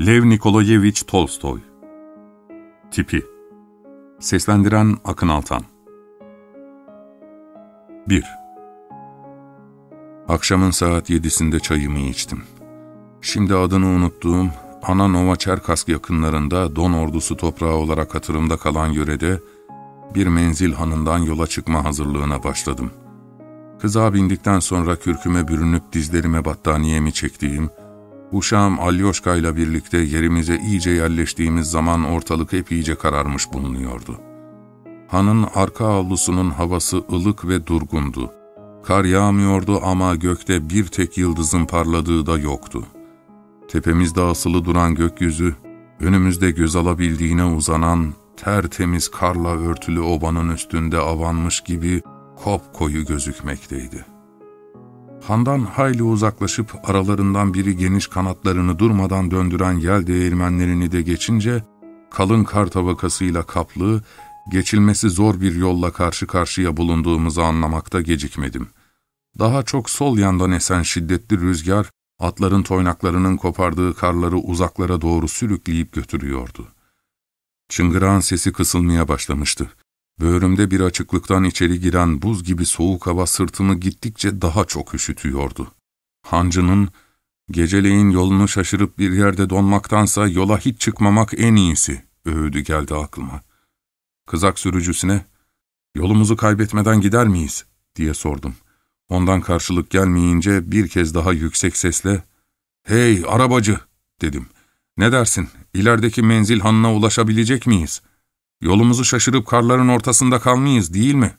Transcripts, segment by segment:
Lev Nikolayevich Tolstoy Tipi Seslendiren Akın Altan 1 Akşamın saat yedisinde çayımı içtim. Şimdi adını unuttuğum Ana Novaçerkask yakınlarında Don ordusu toprağı olarak hatırımda kalan yörede bir menzil hanından yola çıkma hazırlığına başladım. Kıza bindikten sonra kürküme bürünüp dizlerime battaniyemi çektiğim, Uşağım Alyoşka ile birlikte yerimize iyice yerleştiğimiz zaman ortalık hep iyice kararmış bulunuyordu. Hanın arka avlusunun havası ılık ve durgundu. Kar yağmıyordu ama gökte bir tek yıldızın parladığı da yoktu. Tepemizde asılı duran gökyüzü, önümüzde göz alabildiğine uzanan, tertemiz karla örtülü obanın üstünde avanmış gibi kop koyu gözükmekteydi. Handan hayli uzaklaşıp aralarından biri geniş kanatlarını durmadan döndüren yel değirmenlerini de geçince, kalın kar tabakasıyla kaplı, geçilmesi zor bir yolla karşı karşıya bulunduğumuzu anlamakta gecikmedim. Daha çok sol yandan esen şiddetli rüzgar, atların toynaklarının kopardığı karları uzaklara doğru sürükleyip götürüyordu. Çıngırağın sesi kısılmaya başlamıştı. Böğrümde bir açıklıktan içeri giren buz gibi soğuk hava sırtımı gittikçe daha çok üşütüyordu. Hancının, geceleyin yolunu şaşırıp bir yerde donmaktansa yola hiç çıkmamak en iyisi, öğüdü geldi aklıma. Kızak sürücüsüne, yolumuzu kaybetmeden gider miyiz, diye sordum. Ondan karşılık gelmeyince bir kez daha yüksek sesle, ''Hey arabacı!'' dedim. ''Ne dersin, ilerideki menzil hanına ulaşabilecek miyiz?'' Yolumuzu şaşırıp karların ortasında kalmayız değil mi?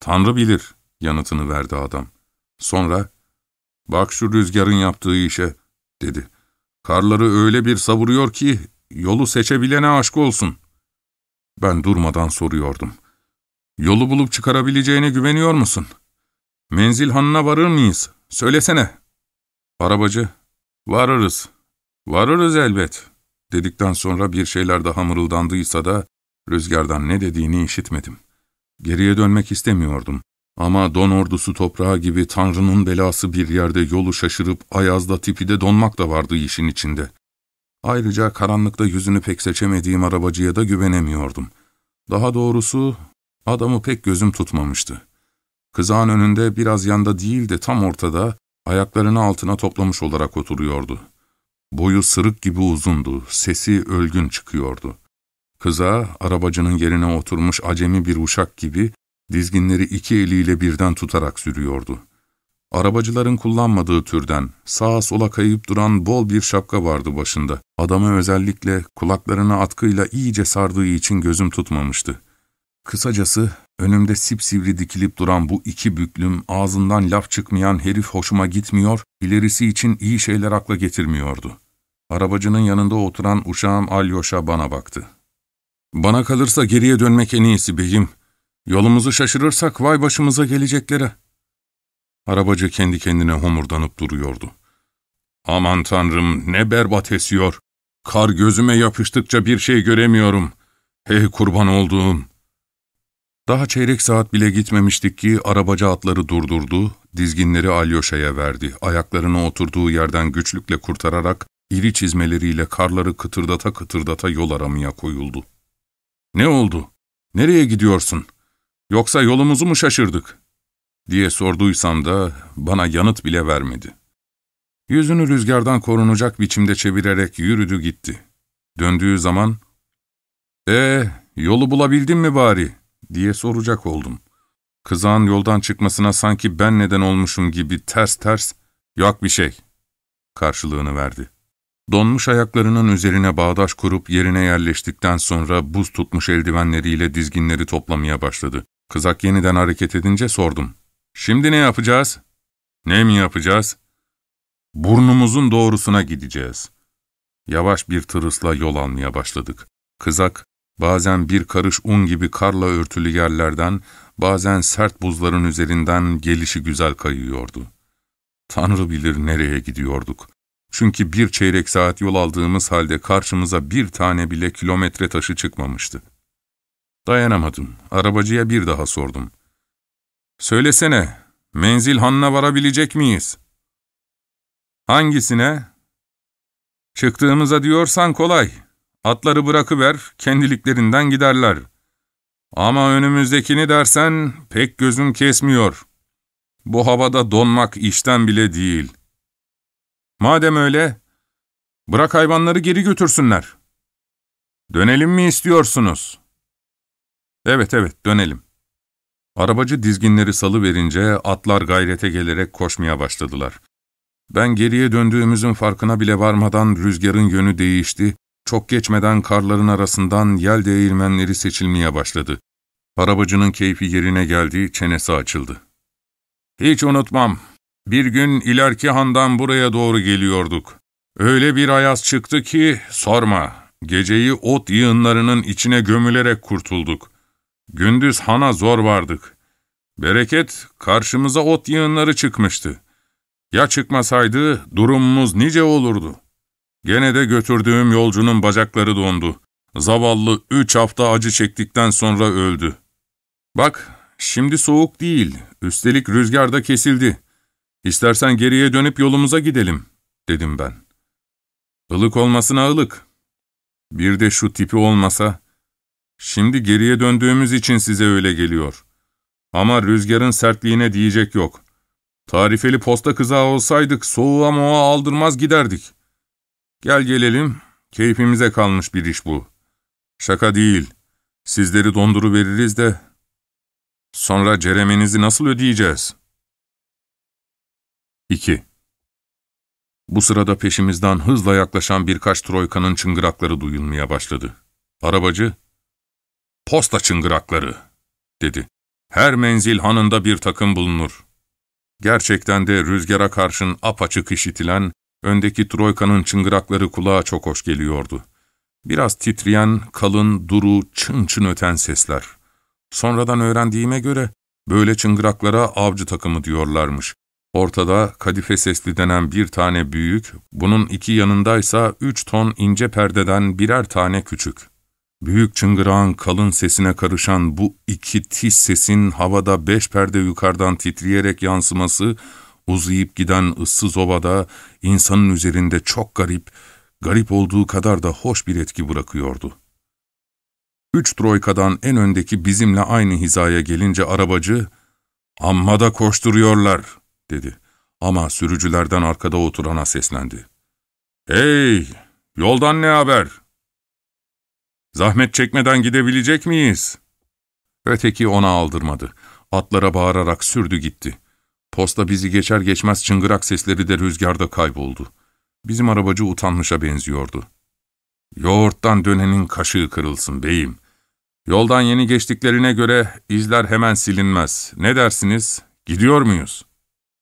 Tanrı bilir, yanıtını verdi adam. Sonra, bak şu rüzgarın yaptığı işe, dedi. Karları öyle bir savuruyor ki, yolu seçebilene aşk olsun. Ben durmadan soruyordum. Yolu bulup çıkarabileceğine güveniyor musun? Menzil hanına varır mıyız? Söylesene. Arabacı, varırız. Varırız elbet dedikten sonra bir şeyler daha mırıldandıysa da rüzgardan ne dediğini işitmedim. Geriye dönmek istemiyordum. Ama don ordusu toprağı gibi Tanrı'nın belası bir yerde yolu şaşırıp ayazda tipide donmak da vardı işin içinde. Ayrıca karanlıkta yüzünü pek seçemediğim arabacıya da güvenemiyordum. Daha doğrusu adamı pek gözüm tutmamıştı. Kızağın önünde biraz yanda değil de tam ortada, ayaklarını altına toplamış olarak oturuyordu. Boyu sırık gibi uzundu, sesi ölgün çıkıyordu. Kıza, arabacının yerine oturmuş acemi bir uşak gibi, dizginleri iki eliyle birden tutarak sürüyordu. Arabacıların kullanmadığı türden, sağa sola kayıp duran bol bir şapka vardı başında. Adamı özellikle kulaklarını atkıyla iyice sardığı için gözüm tutmamıştı. Kısacası, önümde sipsivri dikilip duran bu iki büklüm, ağzından laf çıkmayan herif hoşuma gitmiyor, ilerisi için iyi şeyler akla getirmiyordu. Arabacının yanında oturan uşağım Alyoş'a bana baktı. ''Bana kalırsa geriye dönmek en iyisi beyim. Yolumuzu şaşırırsak vay başımıza geleceklere.'' Arabacı kendi kendine homurdanıp duruyordu. ''Aman tanrım ne berbat esiyor. Kar gözüme yapıştıkça bir şey göremiyorum. Hey kurban olduğum.'' Daha çeyrek saat bile gitmemiştik ki arabacı atları durdurdu, dizginleri Alyoşa'ya verdi. Ayaklarını oturduğu yerden güçlükle kurtararak iri çizmeleriyle karları kıtırdata kıtırdata yol aramaya koyuldu. ''Ne oldu? Nereye gidiyorsun? Yoksa yolumuzu mu şaşırdık?'' diye sorduysam da bana yanıt bile vermedi. Yüzünü rüzgardan korunacak biçimde çevirerek yürüdü gitti. Döndüğü zaman, ''Ee, yolu bulabildin mi bari?'' diye soracak oldum. Kızağın yoldan çıkmasına sanki ben neden olmuşum gibi ters ters, ''Yok bir şey.'' karşılığını verdi. Donmuş ayaklarının üzerine bağdaş kurup yerine yerleştikten sonra buz tutmuş eldivenleriyle dizginleri toplamaya başladı. Kızak yeniden hareket edince sordum. ''Şimdi ne yapacağız?'' ''Ne mi yapacağız?'' ''Burnumuzun doğrusuna gideceğiz.'' Yavaş bir tırısla yol almaya başladık. Kızak, bazen bir karış un gibi karla örtülü yerlerden, bazen sert buzların üzerinden gelişi güzel kayıyordu. Tanrı bilir nereye gidiyorduk. Çünkü bir çeyrek saat yol aldığımız halde karşımıza bir tane bile kilometre taşı çıkmamıştı. Dayanamadım. Arabacıya bir daha sordum. ''Söylesene, menzil hanına varabilecek miyiz?'' ''Hangisine?'' Çıktığımıza diyorsan kolay. Atları bırakıver, kendiliklerinden giderler. Ama önümüzdekini dersen pek gözüm kesmiyor. Bu havada donmak işten bile değil. Madem öyle, bırak hayvanları geri götürsünler. Dönelim mi istiyorsunuz? Evet evet, dönelim. Arabacı dizginleri salı verince atlar gayrete gelerek koşmaya başladılar. Ben geriye döndüğümüzün farkına bile varmadan rüzgarın yönü değişti, çok geçmeden karların arasından yel değirmenleri seçilmeye başladı. Arabacının keyfi yerine geldi, çenesi açıldı. Hiç unutmam, bir gün ileriki handan buraya doğru geliyorduk. Öyle bir ayaz çıktı ki sorma, geceyi ot yığınlarının içine gömülerek kurtulduk. Gündüz hana zor vardık. Bereket, karşımıza ot yığınları çıkmıştı. Ya çıkmasaydı durumumuz nice olurdu. Gene de götürdüğüm yolcunun bacakları dondu. Zavallı üç hafta acı çektikten sonra öldü. Bak, şimdi soğuk değil, üstelik rüzgar da kesildi. İstersen geriye dönüp yolumuza gidelim, dedim ben. Ilık olmasına ılık. Bir de şu tipi olmasa, şimdi geriye döndüğümüz için size öyle geliyor. Ama rüzgarın sertliğine diyecek yok. Tarifeli posta kızağı olsaydık soğuğa moğa aldırmaz giderdik. Gel gelelim, keyfimize kalmış bir iş bu. Şaka değil, sizleri donduru veririz de, sonra ceremenizi nasıl ödeyeceğiz? 2. Bu sırada peşimizden hızla yaklaşan birkaç troykanın çıngırakları duyulmaya başladı. Arabacı, ''Posta çıngırakları'' dedi. ''Her menzil hanında bir takım bulunur. Gerçekten de rüzgara karşın apaçık işitilen, öndeki troykanın çıngırakları kulağa çok hoş geliyordu. Biraz titreyen, kalın, duru, çın çın öten sesler. Sonradan öğrendiğime göre böyle çıngıraklara avcı takımı diyorlarmış. Ortada kadife sesli denen bir tane büyük, bunun iki yanındaysa üç ton ince perdeden birer tane küçük. Büyük çıngırağın kalın sesine karışan bu iki tiz sesin havada beş perde yukarıdan titreyerek yansıması, uzayıp giden ıssız ovada insanın üzerinde çok garip, garip olduğu kadar da hoş bir etki bırakıyordu. Üç troykadan en öndeki bizimle aynı hizaya gelince arabacı, ''Amma da koşturuyorlar.'' Dedi. Ama sürücülerden arkada oturana seslendi. ''Hey, yoldan ne haber?'' Zahmet çekmeden gidebilecek miyiz? Öteki ona aldırmadı. Atlara bağırarak sürdü gitti. Posta bizi geçer geçmez çıngırak sesleri de rüzgarda kayboldu. Bizim arabacı utanmışa benziyordu. Yoğurttan dönenin kaşığı kırılsın beyim. Yoldan yeni geçtiklerine göre izler hemen silinmez. Ne dersiniz? Gidiyor muyuz?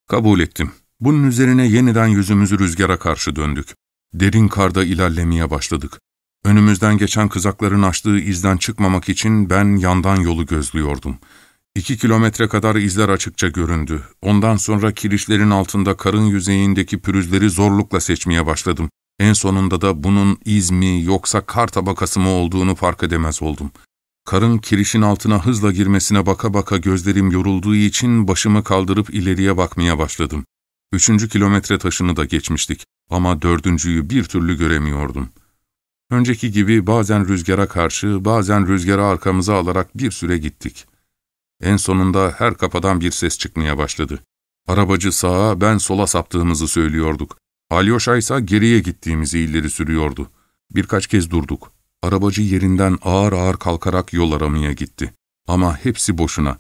Kabul ettim. Bunun üzerine yeniden yüzümüzü rüzgara karşı döndük. Derin karda ilerlemeye başladık. Önümüzden geçen kızakların açtığı izden çıkmamak için ben yandan yolu gözlüyordum. İki kilometre kadar izler açıkça göründü. Ondan sonra kirişlerin altında karın yüzeyindeki pürüzleri zorlukla seçmeye başladım. En sonunda da bunun iz mi yoksa kar tabakası mı olduğunu fark edemez oldum. Karın kirişin altına hızla girmesine baka baka gözlerim yorulduğu için başımı kaldırıp ileriye bakmaya başladım. Üçüncü kilometre taşını da geçmiştik ama dördüncüyü bir türlü göremiyordum.'' Önceki gibi bazen rüzgara karşı, bazen rüzgara arkamıza alarak bir süre gittik. En sonunda her kafadan bir ses çıkmaya başladı. Arabacı sağa, ben sola saptığımızı söylüyorduk. Alyoşa ise geriye gittiğimizi ileri sürüyordu. Birkaç kez durduk. Arabacı yerinden ağır ağır kalkarak yol aramaya gitti. Ama hepsi boşuna.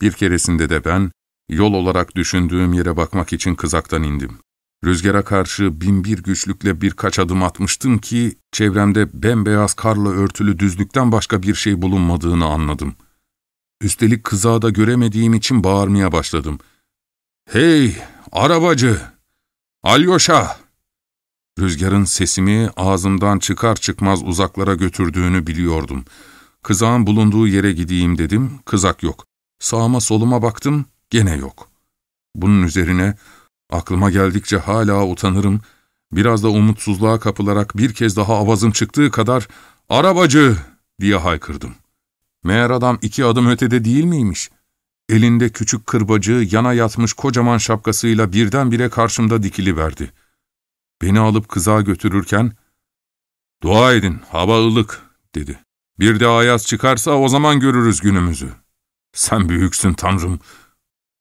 Bir keresinde de ben, yol olarak düşündüğüm yere bakmak için kızaktan indim. Rüzgara karşı binbir güçlükle birkaç adım atmıştım ki, çevremde bembeyaz karla örtülü düzlükten başka bir şey bulunmadığını anladım. Üstelik kızağı da göremediğim için bağırmaya başladım. ''Hey, arabacı! Alyoşa!'' Rüzgarın sesimi ağzımdan çıkar çıkmaz uzaklara götürdüğünü biliyordum. Kızağın bulunduğu yere gideyim dedim, kızak yok. Sağıma soluma baktım, gene yok. Bunun üzerine Aklıma geldikçe hala utanırım, biraz da umutsuzluğa kapılarak bir kez daha avazım çıktığı kadar ''Arabacı!'' diye haykırdım. Meğer adam iki adım ötede değil miymiş? Elinde küçük kırbacı, yana yatmış kocaman şapkasıyla birdenbire karşımda dikili verdi. Beni alıp kıza götürürken, Dua edin, hava ılık, dedi. Bir de ayaz çıkarsa o zaman görürüz günümüzü. Sen büyüksün Tanrım.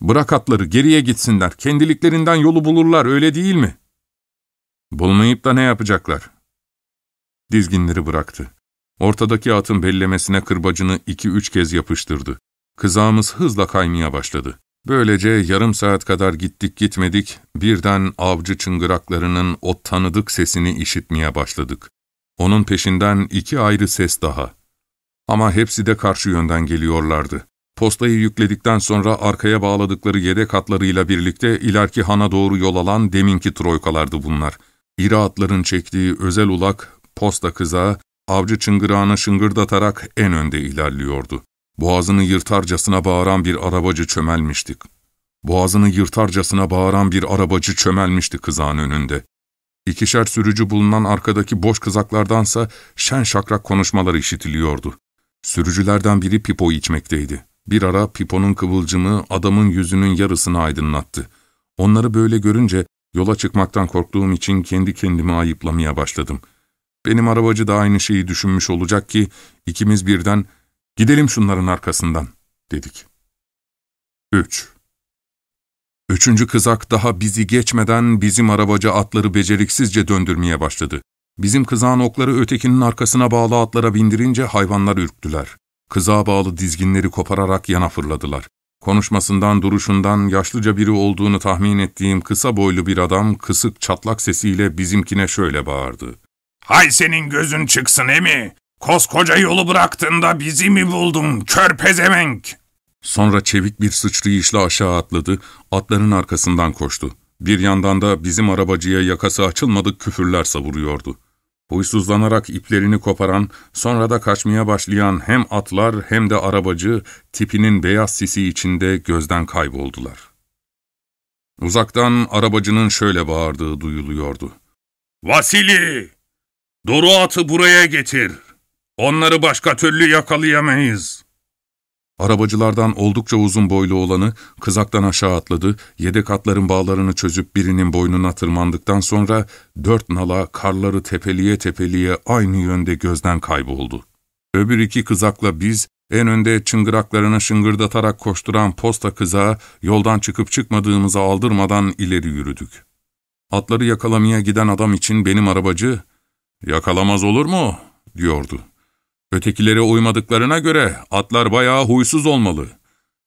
Bırak atları, geriye gitsinler. Kendiliklerinden yolu bulurlar, öyle değil mi? Bulmayıp da ne yapacaklar? Dizginleri bıraktı. Ortadaki atın bellemesine kırbacını iki üç kez yapıştırdı. Kızağımız hızla kaymaya başladı. Böylece yarım saat kadar gittik gitmedik, birden avcı çıngıraklarının o tanıdık sesini işitmeye başladık. Onun peşinden iki ayrı ses daha. Ama hepsi de karşı yönden geliyorlardı. Postayı yükledikten sonra arkaya bağladıkları yedek atlarıyla birlikte ileriki hana doğru yol alan deminki troykalardı bunlar. İri atların çektiği özel ulak, posta kızağı, avcı çıngırağını şıngırdatarak en önde ilerliyordu. Boğazını yırtarcasına bağıran bir arabacı çömelmiştik. Boğazını yırtarcasına bağıran bir arabacı çömelmişti kızağın önünde. İkişer sürücü bulunan arkadaki boş kızaklardansa şen şakrak konuşmalar işitiliyordu. Sürücülerden biri pipo içmekteydi. Bir ara piponun kıvılcımı adamın yüzünün yarısını aydınlattı. Onları böyle görünce yola çıkmaktan korktuğum için kendi kendimi ayıplamaya başladım. Benim arabacı da aynı şeyi düşünmüş olacak ki ikimiz birden ''Gidelim şunların arkasından.'' dedik. 3. Üçüncü kızak daha bizi geçmeden bizim arabacı atları beceriksizce döndürmeye başladı. Bizim kızağın okları ötekinin arkasına bağlı atlara bindirince hayvanlar ürktüler. Kızağa bağlı dizginleri kopararak yana fırladılar. Konuşmasından, duruşundan yaşlıca biri olduğunu tahmin ettiğim kısa boylu bir adam kısık çatlak sesiyle bizimkine şöyle bağırdı. ''Hay senin gözün çıksın emi! Koskoca yolu bıraktığında bizi mi buldun, kör pezevenk?'' Sonra çevik bir sıçrayışla aşağı atladı, atların arkasından koştu. Bir yandan da bizim arabacıya yakası açılmadık küfürler savuruyordu. Huysuzlanarak iplerini koparan, sonra da kaçmaya başlayan hem atlar hem de arabacı tipinin beyaz sisi içinde gözden kayboldular. Uzaktan arabacının şöyle bağırdığı duyuluyordu. ''Vasili! Doru atı buraya getir. Onları başka türlü yakalayamayız.'' Arabacılardan oldukça uzun boylu olanı kızaktan aşağı atladı, yedek atların bağlarını çözüp birinin boynuna tırmandıktan sonra dört nala karları tepeliye tepeliye aynı yönde gözden kayboldu. Öbür iki kızakla biz en önde çıngıraklarını şıngırdatarak koşturan posta kızağa yoldan çıkıp çıkmadığımızı aldırmadan ileri yürüdük. Atları yakalamaya giden adam için benim arabacı, ''Yakalamaz olur mu?'' diyordu. Ötekilere uymadıklarına göre atlar bayağı huysuz olmalı.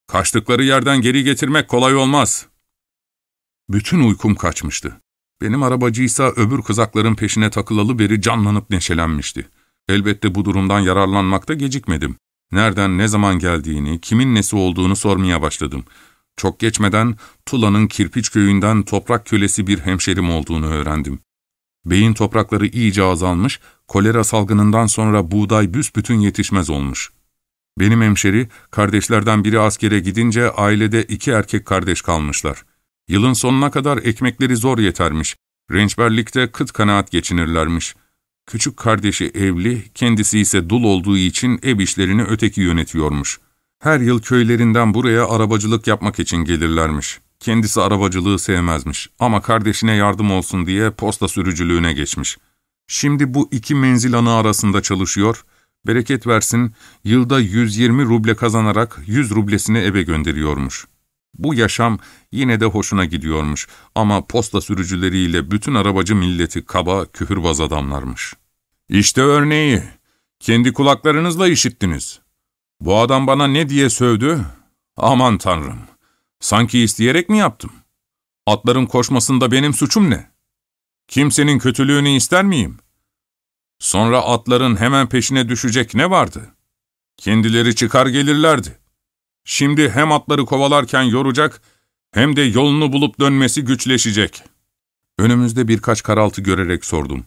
Kaçtıkları yerden geri getirmek kolay olmaz. Bütün uykum kaçmıştı. Benim arabacıysa öbür kızakların peşine takılalı beri canlanıp neşelenmişti. Elbette bu durumdan yararlanmakta gecikmedim. Nereden ne zaman geldiğini, kimin nesi olduğunu sormaya başladım. Çok geçmeden Tula'nın kirpiç köyünden toprak kölesi bir hemşerim olduğunu öğrendim. Beyin toprakları iyice azalmış, kolera salgınından sonra buğday büsbütün yetişmez olmuş. Benim hemşeri, kardeşlerden biri askere gidince ailede iki erkek kardeş kalmışlar. Yılın sonuna kadar ekmekleri zor yetermiş. Rençberlikte kıt kanaat geçinirlermiş. Küçük kardeşi evli, kendisi ise dul olduğu için ev işlerini öteki yönetiyormuş. Her yıl köylerinden buraya arabacılık yapmak için gelirlermiş. Kendisi arabacılığı sevmezmiş ama kardeşine yardım olsun diye posta sürücülüğüne geçmiş. Şimdi bu iki menzil anı arasında çalışıyor, bereket versin yılda 120 ruble kazanarak 100 rublesini eve gönderiyormuş. Bu yaşam yine de hoşuna gidiyormuş ama posta sürücüleriyle bütün arabacı milleti kaba, küfürbaz adamlarmış. İşte örneği, kendi kulaklarınızla işittiniz. Bu adam bana ne diye sövdü? Aman tanrım! Sanki isteyerek mi yaptım? Atların koşmasında benim suçum ne? Kimsenin kötülüğünü ister miyim? Sonra atların hemen peşine düşecek ne vardı? Kendileri çıkar gelirlerdi. Şimdi hem atları kovalarken yoracak, hem de yolunu bulup dönmesi güçleşecek. Önümüzde birkaç karaltı görerek sordum.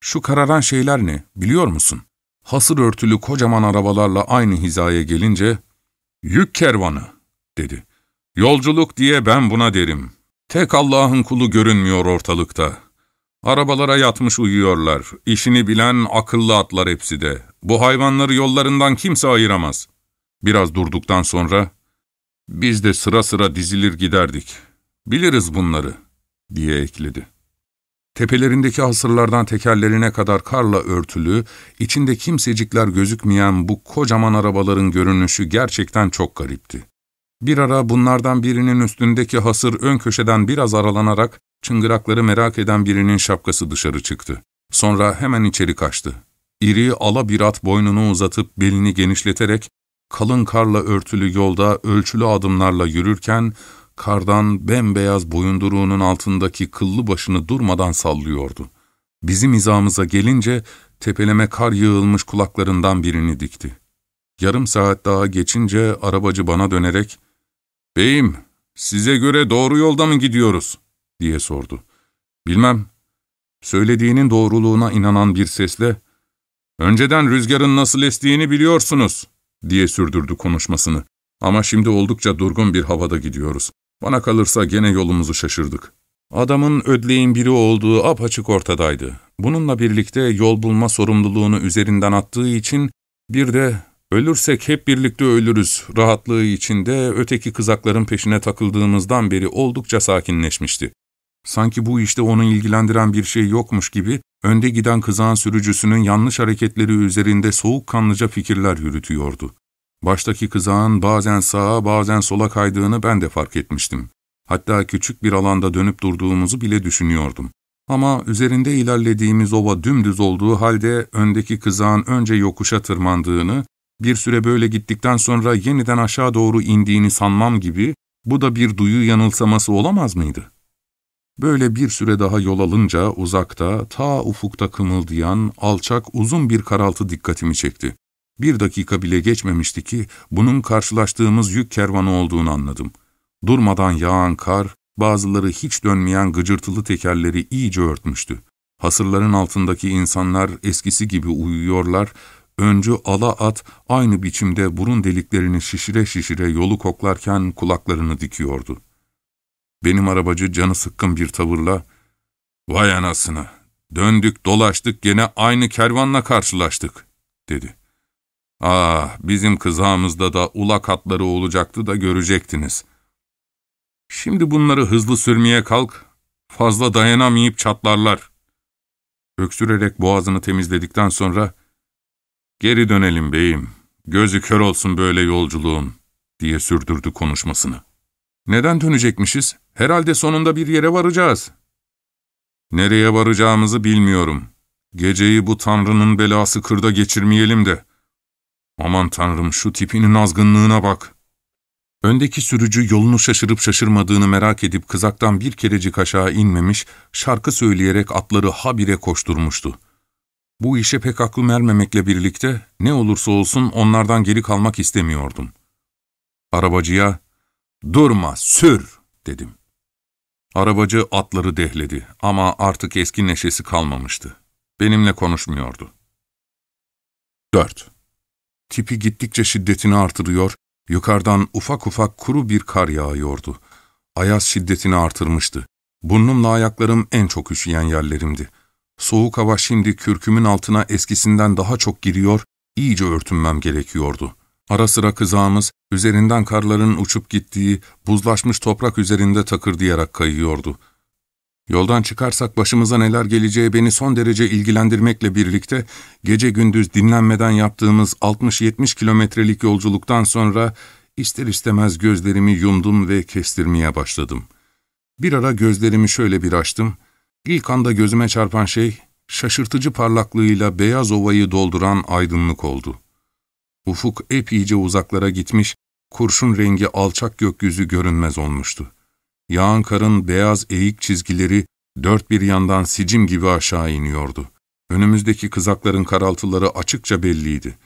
Şu kararan şeyler ne, biliyor musun? Hasır örtülü kocaman arabalarla aynı hizaya gelince, ''Yük kervanı'' dedi. Yolculuk diye ben buna derim. Tek Allah'ın kulu görünmüyor ortalıkta. Arabalara yatmış uyuyorlar. İşini bilen akıllı atlar hepsi de. Bu hayvanları yollarından kimse ayıramaz. Biraz durduktan sonra, biz de sıra sıra dizilir giderdik. Biliriz bunları, diye ekledi. Tepelerindeki hasırlardan tekerlerine kadar karla örtülü, içinde kimsecikler gözükmeyen bu kocaman arabaların görünüşü gerçekten çok garipti. Bir ara bunlardan birinin üstündeki hasır ön köşeden biraz aralanarak çıngırakları merak eden birinin şapkası dışarı çıktı. Sonra hemen içeri kaçtı. İri ala bir at boynunu uzatıp belini genişleterek kalın karla örtülü yolda ölçülü adımlarla yürürken kardan bembeyaz boyunduruğunun altındaki kıllı başını durmadan sallıyordu. Bizim izamıza gelince tepeleme kar yığılmış kulaklarından birini dikti. Yarım saat daha geçince arabacı bana dönerek ''Beyim, size göre doğru yolda mı gidiyoruz?'' Diye sordu. ''Bilmem.'' Söylediğinin doğruluğuna inanan bir sesle ''Önceden rüzgarın nasıl estiğini biliyorsunuz.'' diye sürdürdü konuşmasını. Ama şimdi oldukça durgun bir havada gidiyoruz. Bana kalırsa gene yolumuzu şaşırdık. Adamın ödleğin biri olduğu apaçık ortadaydı. Bununla birlikte yol bulma sorumluluğunu üzerinden attığı için bir de ölürsek hep birlikte ölürüz rahatlığı içinde öteki kızakların peşine takıldığımızdan beri oldukça sakinleşmişti. Sanki bu işte onu ilgilendiren bir şey yokmuş gibi önde giden kızağın sürücüsünün yanlış hareketleri üzerinde soğukkanlıca fikirler yürütüyordu. Baştaki kızağın bazen sağa bazen sola kaydığını ben de fark etmiştim. Hatta küçük bir alanda dönüp durduğumuzu bile düşünüyordum. Ama üzerinde ilerlediğimiz ova dümdüz olduğu halde öndeki kızağın önce yokuşa tırmandığını, bir süre böyle gittikten sonra yeniden aşağı doğru indiğini sanmam gibi, bu da bir duyu yanılsaması olamaz mıydı? Böyle bir süre daha yol alınca uzakta, ta ufukta kımıldayan, alçak, uzun bir karaltı dikkatimi çekti. Bir dakika bile geçmemişti ki bunun karşılaştığımız yük kervanı olduğunu anladım. Durmadan yağan kar, bazıları hiç dönmeyen gıcırtılı tekerleri iyice örtmüştü. Hasırların altındaki insanlar eskisi gibi uyuyorlar, öncü ala at aynı biçimde burun deliklerini şişire şişire yolu koklarken kulaklarını dikiyordu. Benim arabacı canı sıkkın bir tavırla, ''Vay anasını, döndük dolaştık gene aynı kervanla karşılaştık.'' dedi. ''Ah, bizim kızağımızda da ulak atları olacaktı da görecektiniz. Şimdi bunları hızlı sürmeye kalk, fazla dayanamayıp çatlarlar.'' Öksürerek boğazını temizledikten sonra, ''Geri dönelim beyim, gözü kör olsun böyle yolculuğun.'' diye sürdürdü konuşmasını. ''Neden dönecekmişiz?'' Herhalde sonunda bir yere varacağız. Nereye varacağımızı bilmiyorum. Geceyi bu Tanrı'nın belası kırda geçirmeyelim de. Aman Tanrım şu tipinin azgınlığına bak. Öndeki sürücü yolunu şaşırıp şaşırmadığını merak edip kızaktan bir kerecik aşağı inmemiş, şarkı söyleyerek atları habire koşturmuştu. Bu işe pek aklım ermemekle birlikte ne olursa olsun onlardan geri kalmak istemiyordum. Arabacıya, ''Durma, sür!'' dedim. Arabacı atları dehledi ama artık eski neşesi kalmamıştı. Benimle konuşmuyordu. 4. Tipi gittikçe şiddetini artırıyor, yukarıdan ufak ufak kuru bir kar yağıyordu. Ayaz şiddetini artırmıştı. Burnumla ayaklarım en çok üşüyen yerlerimdi. Soğuk hava şimdi kürkümün altına eskisinden daha çok giriyor, iyice örtünmem gerekiyordu. Ara sıra kızağımız, üzerinden karların uçup gittiği, buzlaşmış toprak üzerinde takırdayarak kayıyordu. Yoldan çıkarsak başımıza neler geleceği beni son derece ilgilendirmekle birlikte, gece gündüz dinlenmeden yaptığımız 60-70 kilometrelik yolculuktan sonra ister istemez gözlerimi yumdum ve kestirmeye başladım. Bir ara gözlerimi şöyle bir açtım, ilk anda gözüme çarpan şey, şaşırtıcı parlaklığıyla beyaz ovayı dolduran aydınlık oldu. Ufuk epeyce uzaklara gitmiş, kurşun rengi alçak gökyüzü görünmez olmuştu. Yağan karın beyaz eğik çizgileri dört bir yandan sicim gibi aşağı iniyordu. Önümüzdeki kızakların karaltıları açıkça belliydi.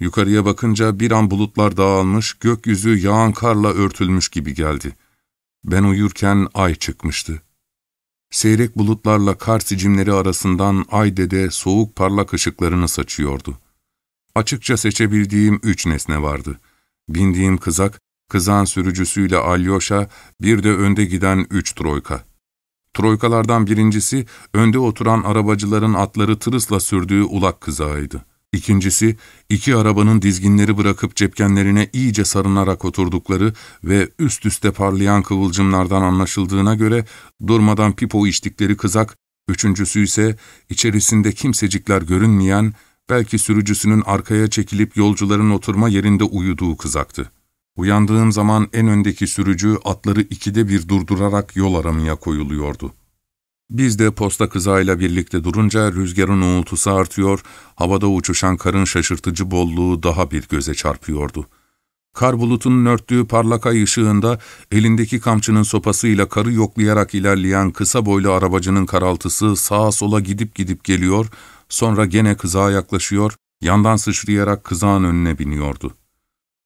Yukarıya bakınca bir an bulutlar dağılmış, gökyüzü yağan karla örtülmüş gibi geldi. Ben uyurken ay çıkmıştı. Seyrek bulutlarla kar sicimleri arasından ay dede soğuk parlak ışıklarını saçıyordu. Açıkça seçebildiğim üç nesne vardı. Bindiğim kızak, kızağın sürücüsüyle Alyosha, bir de önde giden üç troyka. Troykalardan birincisi, önde oturan arabacıların atları tırısla sürdüğü ulak kızağıydı. İkincisi, iki arabanın dizginleri bırakıp cepkenlerine iyice sarınarak oturdukları ve üst üste parlayan kıvılcımlardan anlaşıldığına göre durmadan pipo içtikleri kızak, Üçüncüsü ise içerisinde kimsecikler görünmeyen, belki sürücüsünün arkaya çekilip yolcuların oturma yerinde uyuduğu kızaktı. Uyandığım zaman en öndeki sürücü atları ikide bir durdurarak yol aramaya koyuluyordu. Biz de posta kızağıyla birlikte durunca rüzgarın uğultusu artıyor, havada uçuşan karın şaşırtıcı bolluğu daha bir göze çarpıyordu. Kar bulutunun örttüğü parlak ay ışığında elindeki kamçının sopasıyla karı yoklayarak ilerleyen kısa boylu arabacının karaltısı sağa sola gidip gidip geliyor, sonra gene kızağa yaklaşıyor, yandan sıçrayarak kızağın önüne biniyordu.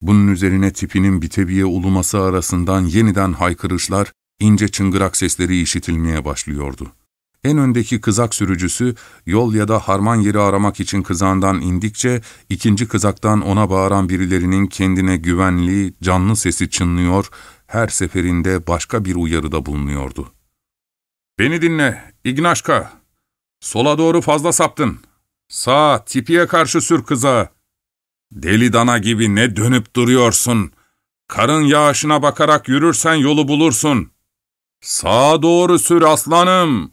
Bunun üzerine tipinin bitebiye uluması arasından yeniden haykırışlar, ince çıngırak sesleri işitilmeye başlıyordu. En öndeki kızak sürücüsü, yol ya da harman yeri aramak için kızağından indikçe, ikinci kızaktan ona bağıran birilerinin kendine güvenli, canlı sesi çınlıyor, her seferinde başka bir uyarıda bulunuyordu. ''Beni dinle, İgnaşka. Sola doğru fazla saptın. Sağ, tipiye karşı sür kızağı. Deli dana gibi ne dönüp duruyorsun? Karın yağışına bakarak yürürsen yolu bulursun. Sağa doğru sür aslanım.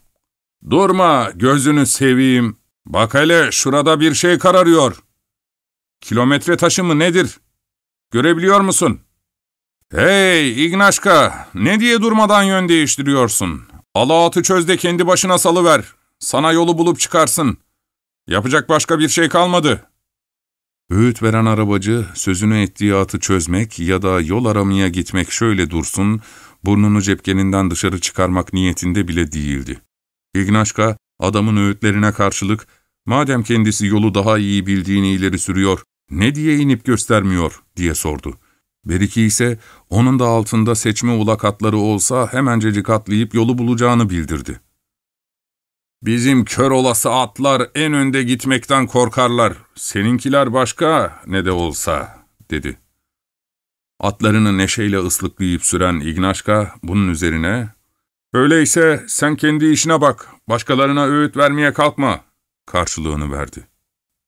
Durma, gözünü seveyim. Bak hele, şurada bir şey kararıyor. Kilometre taşı mı nedir? Görebiliyor musun? Hey İgnaşka, ne diye durmadan yön değiştiriyorsun? Ala atı çöz de kendi başına salıver. Sana yolu bulup çıkarsın. Yapacak başka bir şey kalmadı. Öğüt veren arabacı, sözünü ettiği atı çözmek ya da yol aramaya gitmek şöyle dursun, burnunu cepkeninden dışarı çıkarmak niyetinde bile değildi. İgnaşka, adamın öğütlerine karşılık, madem kendisi yolu daha iyi bildiğini ileri sürüyor, ne diye inip göstermiyor diye sordu. Beriki ise onun da altında seçme ulak atları olsa hemencecik atlayıp yolu bulacağını bildirdi. Bizim kör olası atlar en önde gitmekten korkarlar. Seninkiler başka ne de olsa, dedi. Atlarını neşeyle ıslıklayıp süren İgnaşka bunun üzerine, ''Öyleyse sen kendi işine bak, başkalarına öğüt vermeye kalkma.'' karşılığını verdi.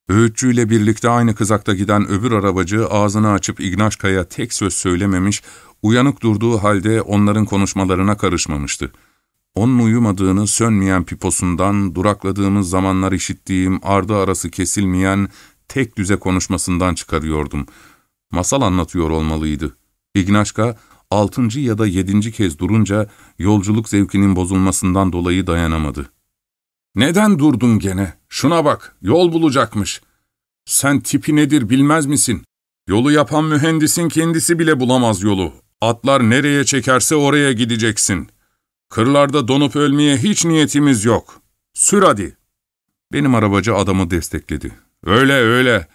Öğütçüyle birlikte aynı kızakta giden öbür arabacı ağzını açıp İgnaşka'ya tek söz söylememiş, uyanık durduğu halde onların konuşmalarına karışmamıştı. Onun uyumadığını sönmeyen piposundan, durakladığımız zamanlar işittiğim ardı arası kesilmeyen tek düze konuşmasından çıkarıyordum. Masal anlatıyor olmalıydı. İgnaşka, altıncı ya da yedinci kez durunca yolculuk zevkinin bozulmasından dolayı dayanamadı. ''Neden durdun gene? Şuna bak, yol bulacakmış. Sen tipi nedir bilmez misin? Yolu yapan mühendisin kendisi bile bulamaz yolu. Atlar nereye çekerse oraya gideceksin. Kırlarda donup ölmeye hiç niyetimiz yok. Sür hadi.'' Benim arabacı adamı destekledi. ''Öyle öyle.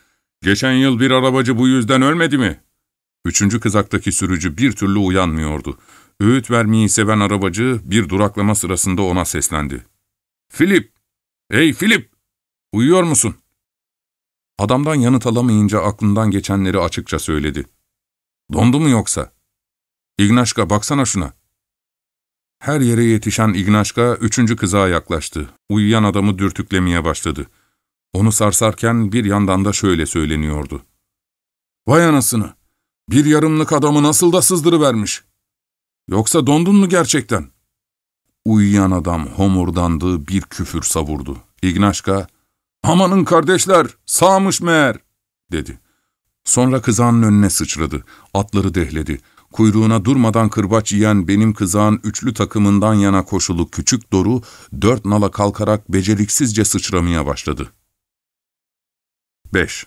Geçen yıl bir arabacı bu yüzden ölmedi mi?'' Üçüncü kızaktaki sürücü bir türlü uyanmıyordu. Öğüt vermeyi seven arabacı bir duraklama sırasında ona seslendi. ''Filip! Hey Filip! Uyuyor musun?'' Adamdan yanıt alamayınca aklından geçenleri açıkça söyledi. ''Dondu mu yoksa?'' ''İgnaşka baksana şuna.'' Her yere yetişen İgnaşka üçüncü kızağa yaklaştı. Uyuyan adamı dürtüklemeye başladı. Onu sarsarken bir yandan da şöyle söyleniyordu. ''Vay anasını! Bir yarımlık adamı nasıl da sızdırıvermiş. Yoksa dondun mu gerçekten? Uyuyan adam homurdandı, bir küfür savurdu. İgnaşka, ''Amanın kardeşler, sağmış meğer!'' dedi. Sonra kızağın önüne sıçradı, atları dehledi. Kuyruğuna durmadan kırbaç yiyen benim kızağın üçlü takımından yana koşulu küçük Doru, dört nala kalkarak beceriksizce sıçramaya başladı. 5.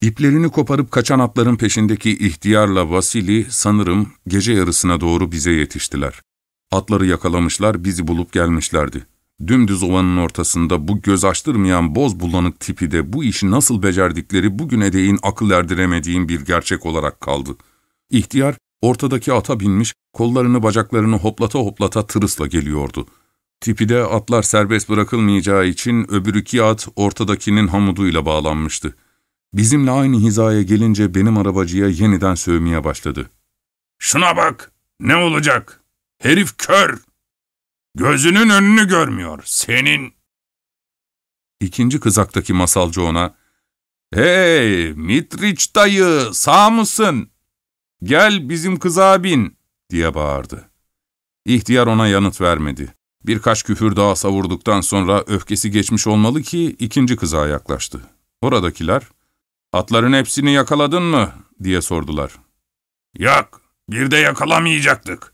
İplerini koparıp kaçan atların peşindeki ihtiyarla Vasili sanırım gece yarısına doğru bize yetiştiler. Atları yakalamışlar, bizi bulup gelmişlerdi. Dümdüz ovanın ortasında bu göz açtırmayan boz bulanık tipi de bu işi nasıl becerdikleri bugüne değin akıl erdiremediğim bir gerçek olarak kaldı. İhtiyar ortadaki ata binmiş, kollarını bacaklarını hoplata hoplata tırısla geliyordu. Tipi de atlar serbest bırakılmayacağı için öbür iki at ortadakinin hamuduyla bağlanmıştı. Bizimle aynı hizaya gelince benim arabacıya yeniden sövmeye başladı. ''Şuna bak! Ne olacak? Herif kör! Gözünün önünü görmüyor, senin!'' İkinci kızaktaki masalcı ona, ''Hey Mitriç dayı, sağ mısın? Gel bizim kıza bin!'' diye bağırdı. İhtiyar ona yanıt vermedi. Birkaç küfür daha savurduktan sonra öfkesi geçmiş olmalı ki ikinci kıza yaklaştı. Oradakiler, ''Atların hepsini yakaladın mı?'' diye sordular. ''Yok, bir de yakalamayacaktık.''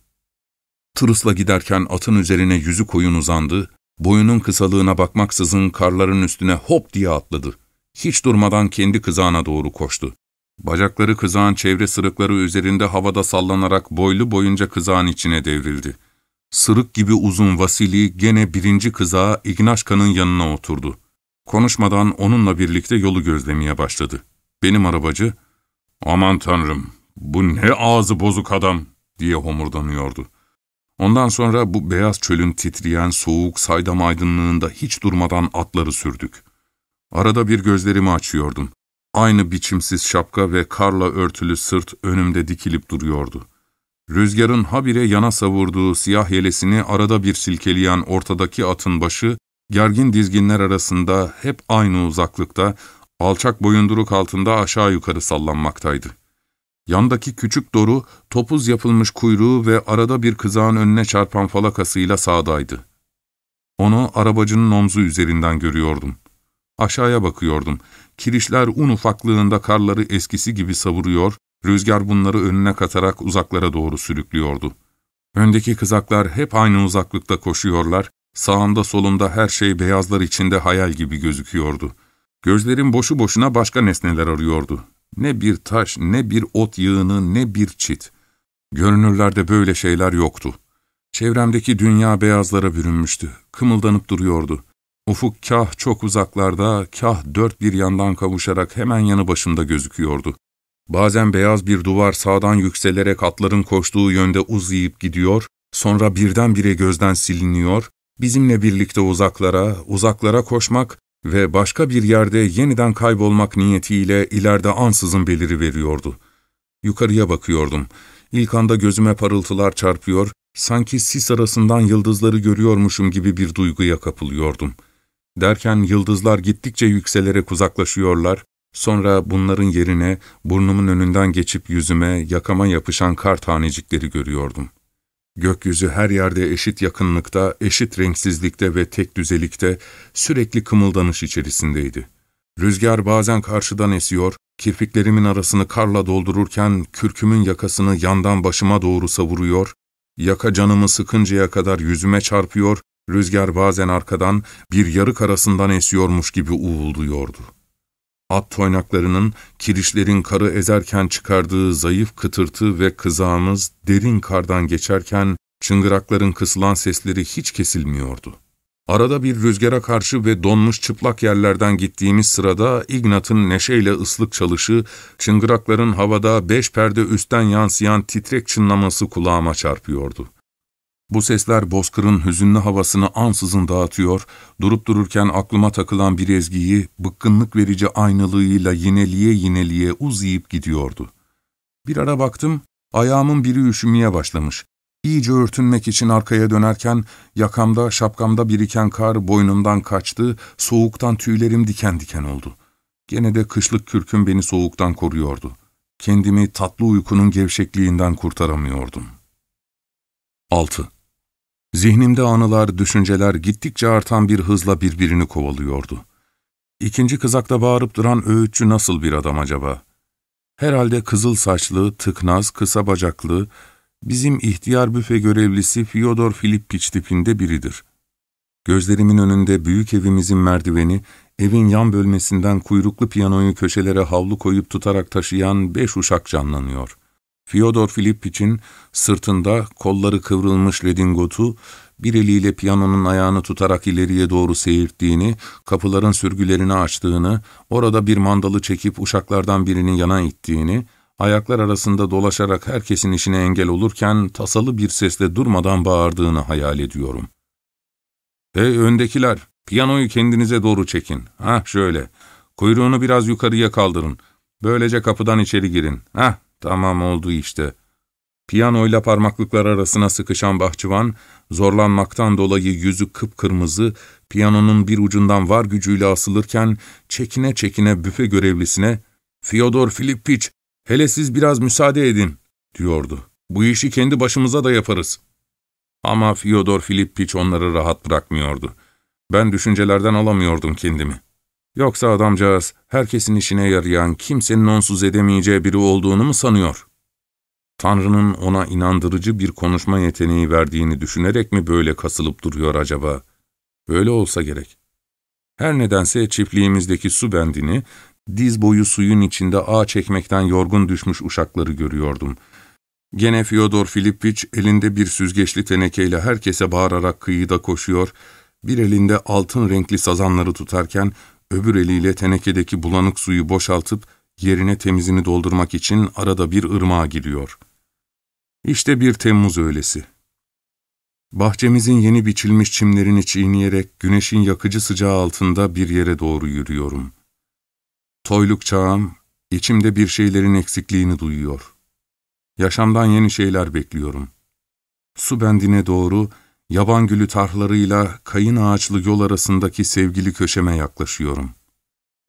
Tırısla giderken atın üzerine yüzü koyun uzandı, boyunun kısalığına bakmaksızın karların üstüne hop diye atladı. Hiç durmadan kendi kızağına doğru koştu. Bacakları kızağın çevre sırıkları üzerinde havada sallanarak boylu boyunca kızağın içine devrildi. Sırık gibi uzun Vasili gene birinci kızağa İgnaşka'nın yanına oturdu. Konuşmadan onunla birlikte yolu gözlemeye başladı. Benim arabacı, ''Aman tanrım, bu ne ağzı bozuk adam!'' diye homurdanıyordu. Ondan sonra bu beyaz çölün titreyen soğuk saydam aydınlığında hiç durmadan atları sürdük. Arada bir gözlerimi açıyordum. Aynı biçimsiz şapka ve karla örtülü sırt önümde dikilip duruyordu. Rüzgarın habire yana savurduğu siyah yelesini arada bir silkeleyen ortadaki atın başı, gergin dizginler arasında hep aynı uzaklıkta, alçak boyunduruk altında aşağı yukarı sallanmaktaydı. Yandaki küçük doru, topuz yapılmış kuyruğu ve arada bir kızağın önüne çarpan falakasıyla sağdaydı. Onu arabacının omzu üzerinden görüyordum. Aşağıya bakıyordum. Kirişler un ufaklığında karları eskisi gibi savuruyor, rüzgar bunları önüne katarak uzaklara doğru sürüklüyordu. Öndeki kızaklar hep aynı uzaklıkta koşuyorlar, sağımda solumda her şey beyazlar içinde hayal gibi gözüküyordu. Gözlerim boşu boşuna başka nesneler arıyordu. Ne bir taş, ne bir ot yığını, ne bir çit. Görünürlerde böyle şeyler yoktu. Çevremdeki dünya beyazlara bürünmüştü, kımıldanıp duruyordu. Ufuk kah çok uzaklarda, kah dört bir yandan kavuşarak hemen yanı başında gözüküyordu. Bazen beyaz bir duvar sağdan yükselerek atların koştuğu yönde uzayıp gidiyor, sonra birdenbire gözden siliniyor, bizimle birlikte uzaklara, uzaklara koşmak ve başka bir yerde yeniden kaybolmak niyetiyle ileride ansızın beliri veriyordu. Yukarıya bakıyordum. İlk anda gözüme parıltılar çarpıyor, sanki sis arasından yıldızları görüyormuşum gibi bir duyguya kapılıyordum.'' Derken yıldızlar gittikçe yükselerek uzaklaşıyorlar, sonra bunların yerine burnumun önünden geçip yüzüme, yakama yapışan kar tanecikleri görüyordum. Gökyüzü her yerde eşit yakınlıkta, eşit renksizlikte ve tek düzelikte sürekli kımıldanış içerisindeydi. Rüzgar bazen karşıdan esiyor, kirpiklerimin arasını karla doldururken kürkümün yakasını yandan başıma doğru savuruyor, yaka canımı sıkıncaya kadar yüzüme çarpıyor Rüzgar bazen arkadan bir yarık arasından esiyormuş gibi uğulduyordu. At toynaklarının, kirişlerin karı ezerken çıkardığı zayıf kıtırtı ve kızağımız derin kardan geçerken çıngırakların kısılan sesleri hiç kesilmiyordu. Arada bir rüzgara karşı ve donmuş çıplak yerlerden gittiğimiz sırada Ignat'ın neşeyle ıslık çalışı, çıngırakların havada beş perde üstten yansıyan titrek çınlaması kulağıma çarpıyordu. Bu sesler bozkırın hüzünlü havasını ansızın dağıtıyor, durup dururken aklıma takılan bir ezgiyi bıkkınlık verici aynalığıyla yineliye yineliye uzayıp gidiyordu. Bir ara baktım, ayağımın biri üşümeye başlamış. İyice örtünmek için arkaya dönerken yakamda, şapkamda biriken kar boynumdan kaçtı, soğuktan tüylerim diken diken oldu. Gene de kışlık kürküm beni soğuktan koruyordu. Kendimi tatlı uykunun gevşekliğinden kurtaramıyordum. 6. Zihnimde anılar, düşünceler gittikçe artan bir hızla birbirini kovalıyordu. İkinci kızakta bağırıp duran öğütçü nasıl bir adam acaba? Herhalde kızıl saçlı, tıknaz, kısa bacaklı, bizim ihtiyar büfe görevlisi Fyodor Filippiç tipinde biridir. Gözlerimin önünde büyük evimizin merdiveni, evin yan bölmesinden kuyruklu piyanoyu köşelere havlu koyup tutarak taşıyan beş uşak canlanıyor. Fyodor Filippiç'in sırtında kolları kıvrılmış redingotu, bir eliyle piyanonun ayağını tutarak ileriye doğru seyirttiğini, kapıların sürgülerini açtığını, orada bir mandalı çekip uşaklardan birinin yana ittiğini, ayaklar arasında dolaşarak herkesin işine engel olurken tasalı bir sesle durmadan bağırdığını hayal ediyorum. ''Hey öndekiler, piyanoyu kendinize doğru çekin. Hah şöyle, kuyruğunu biraz yukarıya kaldırın. Böylece kapıdan içeri girin. Hah Tamam oldu işte. Piyanoyla parmaklıklar arasına sıkışan bahçıvan, zorlanmaktan dolayı yüzü kıpkırmızı, piyanonun bir ucundan var gücüyle asılırken, çekine çekine büfe görevlisine, ''Fyodor Filippiç, hele siz biraz müsaade edin.'' diyordu. ''Bu işi kendi başımıza da yaparız.'' Ama Fyodor Filippiç onları rahat bırakmıyordu. Ben düşüncelerden alamıyordum kendimi. Yoksa adamcağız herkesin işine yarayan, kimsenin onsuz edemeyeceği biri olduğunu mu sanıyor? Tanrı'nın ona inandırıcı bir konuşma yeteneği verdiğini düşünerek mi böyle kasılıp duruyor acaba? Böyle olsa gerek. Her nedense çiftliğimizdeki su bendini, diz boyu suyun içinde ağ çekmekten yorgun düşmüş uşakları görüyordum. Gene Fyodor Filippiç elinde bir süzgeçli tenekeyle herkese bağırarak kıyıda koşuyor, bir elinde altın renkli sazanları tutarken öbür eliyle tenekedeki bulanık suyu boşaltıp yerine temizini doldurmak için arada bir ırmağa giriyor. İşte bir Temmuz öğlesi. Bahçemizin yeni biçilmiş çimlerini çiğneyerek güneşin yakıcı sıcağı altında bir yere doğru yürüyorum. Toyluk çağım, içimde bir şeylerin eksikliğini duyuyor. Yaşamdan yeni şeyler bekliyorum. Su bendine doğru, yaban gülü tarhlarıyla kayın ağaçlı yol arasındaki sevgili köşeme yaklaşıyorum.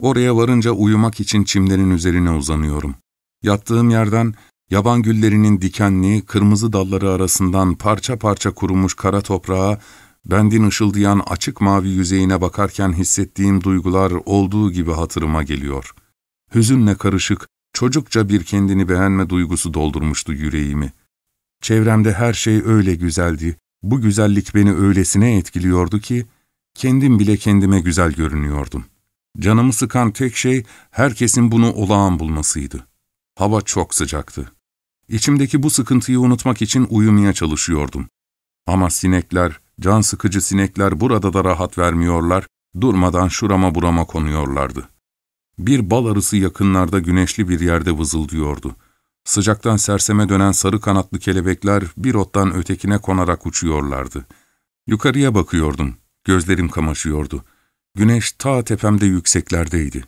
Oraya varınca uyumak için çimlerin üzerine uzanıyorum. Yattığım yerden yaban güllerinin dikenli, kırmızı dalları arasından parça parça kurumuş kara toprağa, bendin ışıldayan açık mavi yüzeyine bakarken hissettiğim duygular olduğu gibi hatırıma geliyor. Hüzünle karışık, çocukça bir kendini beğenme duygusu doldurmuştu yüreğimi. Çevremde her şey öyle güzeldi, bu güzellik beni öylesine etkiliyordu ki, kendim bile kendime güzel görünüyordum. Canımı sıkan tek şey, herkesin bunu olağan bulmasıydı. Hava çok sıcaktı. İçimdeki bu sıkıntıyı unutmak için uyumaya çalışıyordum. Ama sinekler, can sıkıcı sinekler burada da rahat vermiyorlar, durmadan şurama burama konuyorlardı. Bir bal arısı yakınlarda güneşli bir yerde vızıldıyordu. Sıcaktan serseme dönen sarı kanatlı kelebekler bir ottan ötekine konarak uçuyorlardı. Yukarıya bakıyordum, gözlerim kamaşıyordu. Güneş ta tepemde yükseklerdeydi.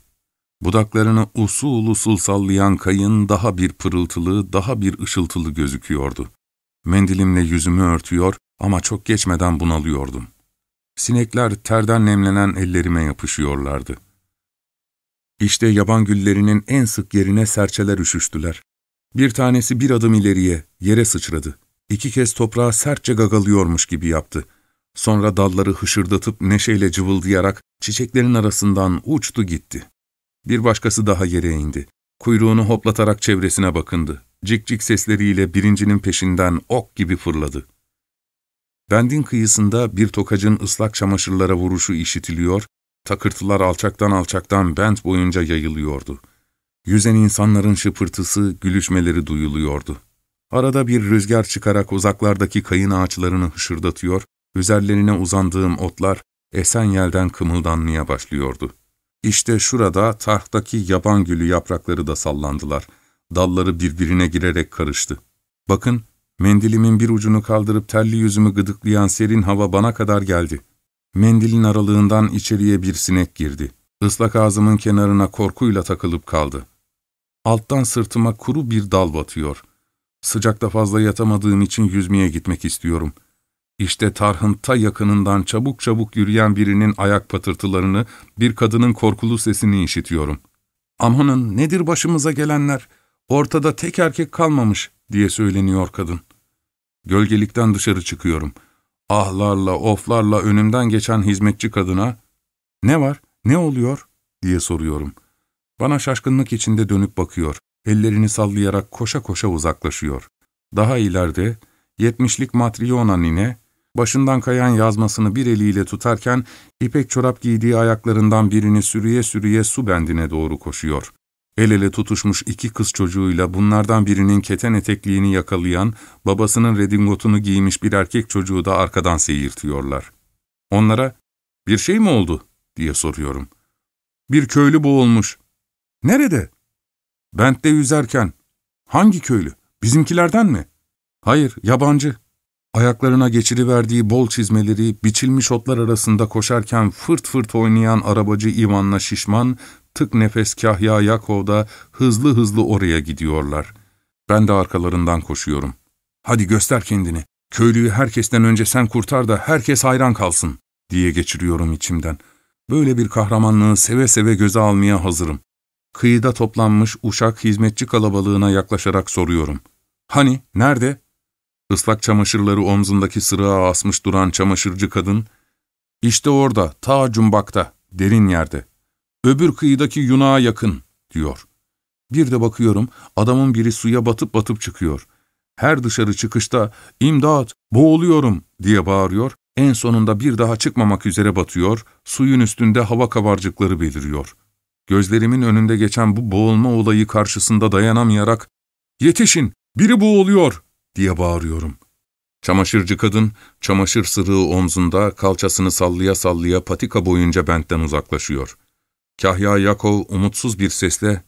Budaklarını usul usul sallayan kayın daha bir pırıltılı, daha bir ışıltılı gözüküyordu. Mendilimle yüzümü örtüyor ama çok geçmeden bunalıyordum. Sinekler terden nemlenen ellerime yapışıyorlardı. İşte yaban güllerinin en sık yerine serçeler üşüştüler. Bir tanesi bir adım ileriye, yere sıçradı. İki kez toprağı sertçe gagalıyormuş gibi yaptı. Sonra dalları hışırdatıp neşeyle cıvıldayarak çiçeklerin arasından uçtu gitti. Bir başkası daha yere indi. Kuyruğunu hoplatarak çevresine bakındı. Cik cik sesleriyle birincinin peşinden ok gibi fırladı. Bendin kıyısında bir tokacın ıslak çamaşırlara vuruşu işitiliyor, takırtılar alçaktan alçaktan bent boyunca yayılıyordu. Yüzen insanların şıpırtısı, gülüşmeleri duyuluyordu. Arada bir rüzgar çıkarak uzaklardaki kayın ağaçlarını hışırdatıyor, üzerlerine uzandığım otlar esen yelden kımıldanmaya başlıyordu. İşte şurada tahtaki yaban gülü yaprakları da sallandılar. Dalları birbirine girerek karıştı. Bakın, mendilimin bir ucunu kaldırıp telli yüzümü gıdıklayan serin hava bana kadar geldi. Mendilin aralığından içeriye bir sinek girdi. Islak ağzımın kenarına korkuyla takılıp kaldı. Alttan sırtıma kuru bir dal batıyor. Sıcakta fazla yatamadığım için yüzmeye gitmek istiyorum. İşte tarhın ta yakınından çabuk çabuk yürüyen birinin ayak patırtılarını, bir kadının korkulu sesini işitiyorum. ''Amanın nedir başımıza gelenler? Ortada tek erkek kalmamış.'' diye söyleniyor kadın. Gölgelikten dışarı çıkıyorum. Ahlarla, oflarla önümden geçen hizmetçi kadına ''Ne var, ne oluyor?'' diye soruyorum. Bana şaşkınlık içinde dönüp bakıyor, ellerini sallayarak koşa koşa uzaklaşıyor. Daha ileride yetmişlik Matriona nine, başından kayan yazmasını bir eliyle tutarken ipek çorap giydiği ayaklarından birini sürüye sürüye su bendine doğru koşuyor. El ele tutuşmuş iki kız çocuğuyla bunlardan birinin keten etekliğini yakalayan, babasının redingotunu giymiş bir erkek çocuğu da arkadan seyirtiyorlar. Onlara, ''Bir şey mi oldu?'' diye soruyorum. ''Bir köylü boğulmuş.'' ''Nerede?'' ''Bent'te yüzerken.'' ''Hangi köylü? Bizimkilerden mi?'' ''Hayır, yabancı.'' Ayaklarına geçiriverdiği bol çizmeleri, biçilmiş otlar arasında koşarken fırt fırt oynayan arabacı Ivan'la Şişman, tık nefes Kahya Yakov'da hızlı hızlı oraya gidiyorlar. Ben de arkalarından koşuyorum. ''Hadi göster kendini, köylüyü herkesten önce sen kurtar da herkes hayran kalsın.'' diye geçiriyorum içimden. Böyle bir kahramanlığı seve seve göze almaya hazırım. Kıyıda toplanmış uşak hizmetçi kalabalığına yaklaşarak soruyorum. ''Hani, nerede?'' Islak çamaşırları omzundaki sırığa asmış duran çamaşırcı kadın, ''İşte orada, ta cumbakta, derin yerde. Öbür kıyıdaki yunağa yakın.'' diyor. Bir de bakıyorum, adamın biri suya batıp batıp çıkıyor. Her dışarı çıkışta, ''İmdat, boğuluyorum!'' diye bağırıyor. En sonunda bir daha çıkmamak üzere batıyor, suyun üstünde hava kabarcıkları beliriyor. Gözlerimin önünde geçen bu boğulma olayı karşısında dayanamayarak, ''Yetişin, biri boğuluyor!'' diye bağırıyorum. Çamaşırcı kadın, çamaşır sırığı omzunda kalçasını sallaya sallaya patika boyunca bentten uzaklaşıyor. Kahya Yakov umutsuz bir sesle,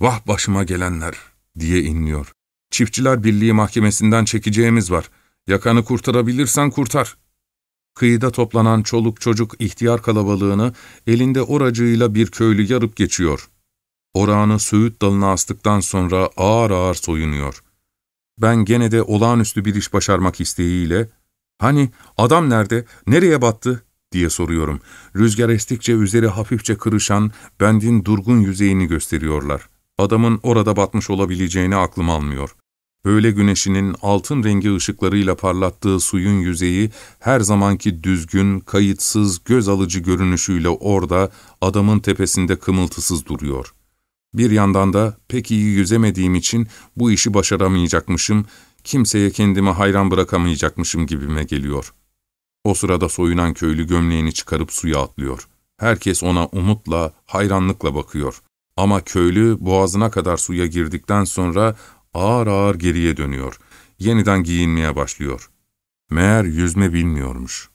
''Vah başıma gelenler!'' diye inliyor. ''Çiftçiler Birliği Mahkemesi'nden çekeceğimiz var. Yakanı kurtarabilirsen kurtar.'' Kıyıda toplanan çoluk çocuk ihtiyar kalabalığını elinde oracığıyla bir köylü yarıp geçiyor. Orağını söğüt dalına astıktan sonra ağır ağır soyunuyor. Ben gene de olağanüstü bir iş başarmak isteğiyle, ''Hani adam nerede, nereye battı?'' diye soruyorum. Rüzgar estikçe üzeri hafifçe kırışan bendin durgun yüzeyini gösteriyorlar. Adamın orada batmış olabileceğini aklım almıyor. Öğle güneşinin altın rengi ışıklarıyla parlattığı suyun yüzeyi her zamanki düzgün, kayıtsız, göz alıcı görünüşüyle orada adamın tepesinde kımıltısız duruyor. Bir yandan da pek iyi yüzemediğim için bu işi başaramayacakmışım, kimseye kendimi hayran bırakamayacakmışım gibime geliyor. O sırada soyunan köylü gömleğini çıkarıp suya atlıyor. Herkes ona umutla, hayranlıkla bakıyor. Ama köylü boğazına kadar suya girdikten sonra ağır ağır geriye dönüyor. Yeniden giyinmeye başlıyor. Meğer yüzme bilmiyormuş.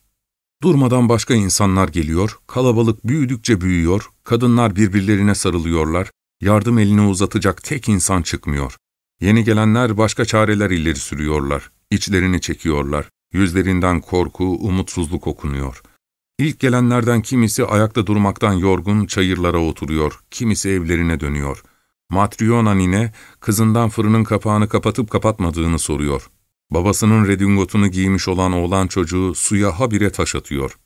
Durmadan başka insanlar geliyor, kalabalık büyüdükçe büyüyor, kadınlar birbirlerine sarılıyorlar, yardım elini uzatacak tek insan çıkmıyor. Yeni gelenler başka çareler ileri sürüyorlar, içlerini çekiyorlar, yüzlerinden korku, umutsuzluk okunuyor. İlk gelenlerden kimisi ayakta durmaktan yorgun çayırlara oturuyor, kimisi evlerine dönüyor. Matryona nine, kızından fırının kapağını kapatıp kapatmadığını soruyor. Babasının redingotunu giymiş olan oğlan çocuğu suya habire taş atıyor.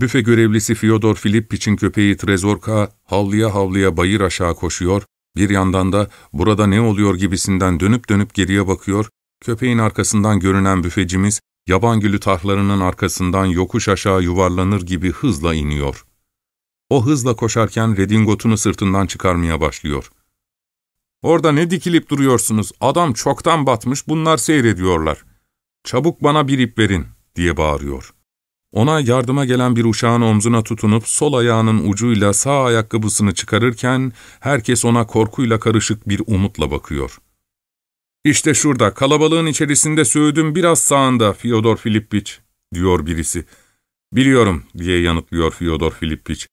Büfe görevlisi Fyodor Filippiç'in köpeği Trezorka havlıya havlıya bayır aşağı koşuyor, bir yandan da burada ne oluyor gibisinden dönüp dönüp geriye bakıyor, köpeğin arkasından görünen büfecimiz, yaban gülü tahlarının arkasından yokuş aşağı yuvarlanır gibi hızla iniyor. O hızla koşarken redingotunu sırtından çıkarmaya başlıyor. ''Orada ne dikilip duruyorsunuz? Adam çoktan batmış, bunlar seyrediyorlar. Çabuk bana bir ip verin.'' diye bağırıyor. Ona yardıma gelen bir uşağın omzuna tutunup sol ayağının ucuyla sağ ayakkabısını çıkarırken herkes ona korkuyla karışık bir umutla bakıyor. ''İşte şurada, kalabalığın içerisinde söğüdün biraz sağında Fyodor Filippiç.'' diyor birisi. ''Biliyorum.'' diye yanıtlıyor Fyodor Filippiç.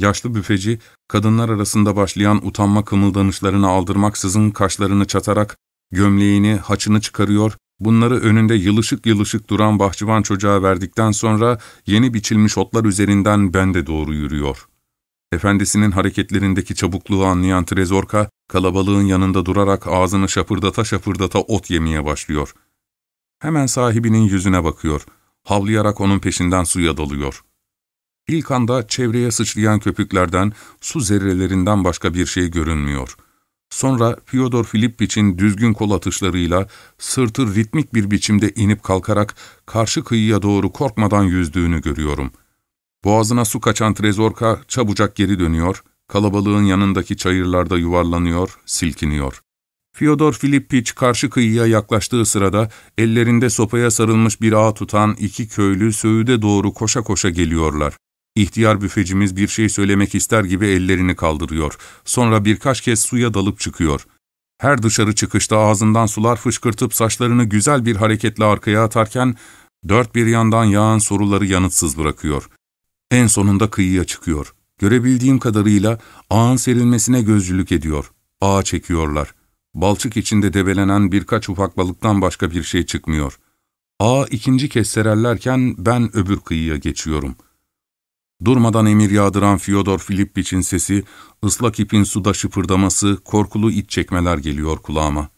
Yaşlı büfeci, kadınlar arasında başlayan utanma kımıldanışlarını aldırmaksızın kaşlarını çatarak, gömleğini, haçını çıkarıyor, bunları önünde yılışık yılışık duran bahçıvan çocuğa verdikten sonra yeni biçilmiş otlar üzerinden bende doğru yürüyor. Efendisinin hareketlerindeki çabukluğu anlayan Trezorka, kalabalığın yanında durarak ağzını şapırdata şapırdata ot yemeye başlıyor. Hemen sahibinin yüzüne bakıyor, havlayarak onun peşinden suya dalıyor.'' İlk anda çevreye sıçrayan köpüklerden, su zerrelerinden başka bir şey görünmüyor. Sonra Fyodor Filippiç'in düzgün kol atışlarıyla sırtı ritmik bir biçimde inip kalkarak karşı kıyıya doğru korkmadan yüzdüğünü görüyorum. Boğazına su kaçan Trezorka çabucak geri dönüyor, kalabalığın yanındaki çayırlarda yuvarlanıyor, silkiniyor. Fyodor Filippiç karşı kıyıya yaklaştığı sırada ellerinde sopaya sarılmış bir ağ tutan iki köylü söğüde doğru koşa koşa geliyorlar. İhtiyar büfecimiz bir şey söylemek ister gibi ellerini kaldırıyor. Sonra birkaç kez suya dalıp çıkıyor. Her dışarı çıkışta ağzından sular fışkırtıp saçlarını güzel bir hareketle arkaya atarken, dört bir yandan yağan soruları yanıtsız bırakıyor. En sonunda kıyıya çıkıyor. Görebildiğim kadarıyla ağın serilmesine gözcülük ediyor. Ağa çekiyorlar. Balçık içinde debelenen birkaç ufak balıktan başka bir şey çıkmıyor. Ağa ikinci kez sererlerken ben öbür kıyıya geçiyorum.'' Durmadan emir yağdıran Fyodor Filippiç'in sesi, ıslak ipin suda şıpırdaması, korkulu iç çekmeler geliyor kulağıma.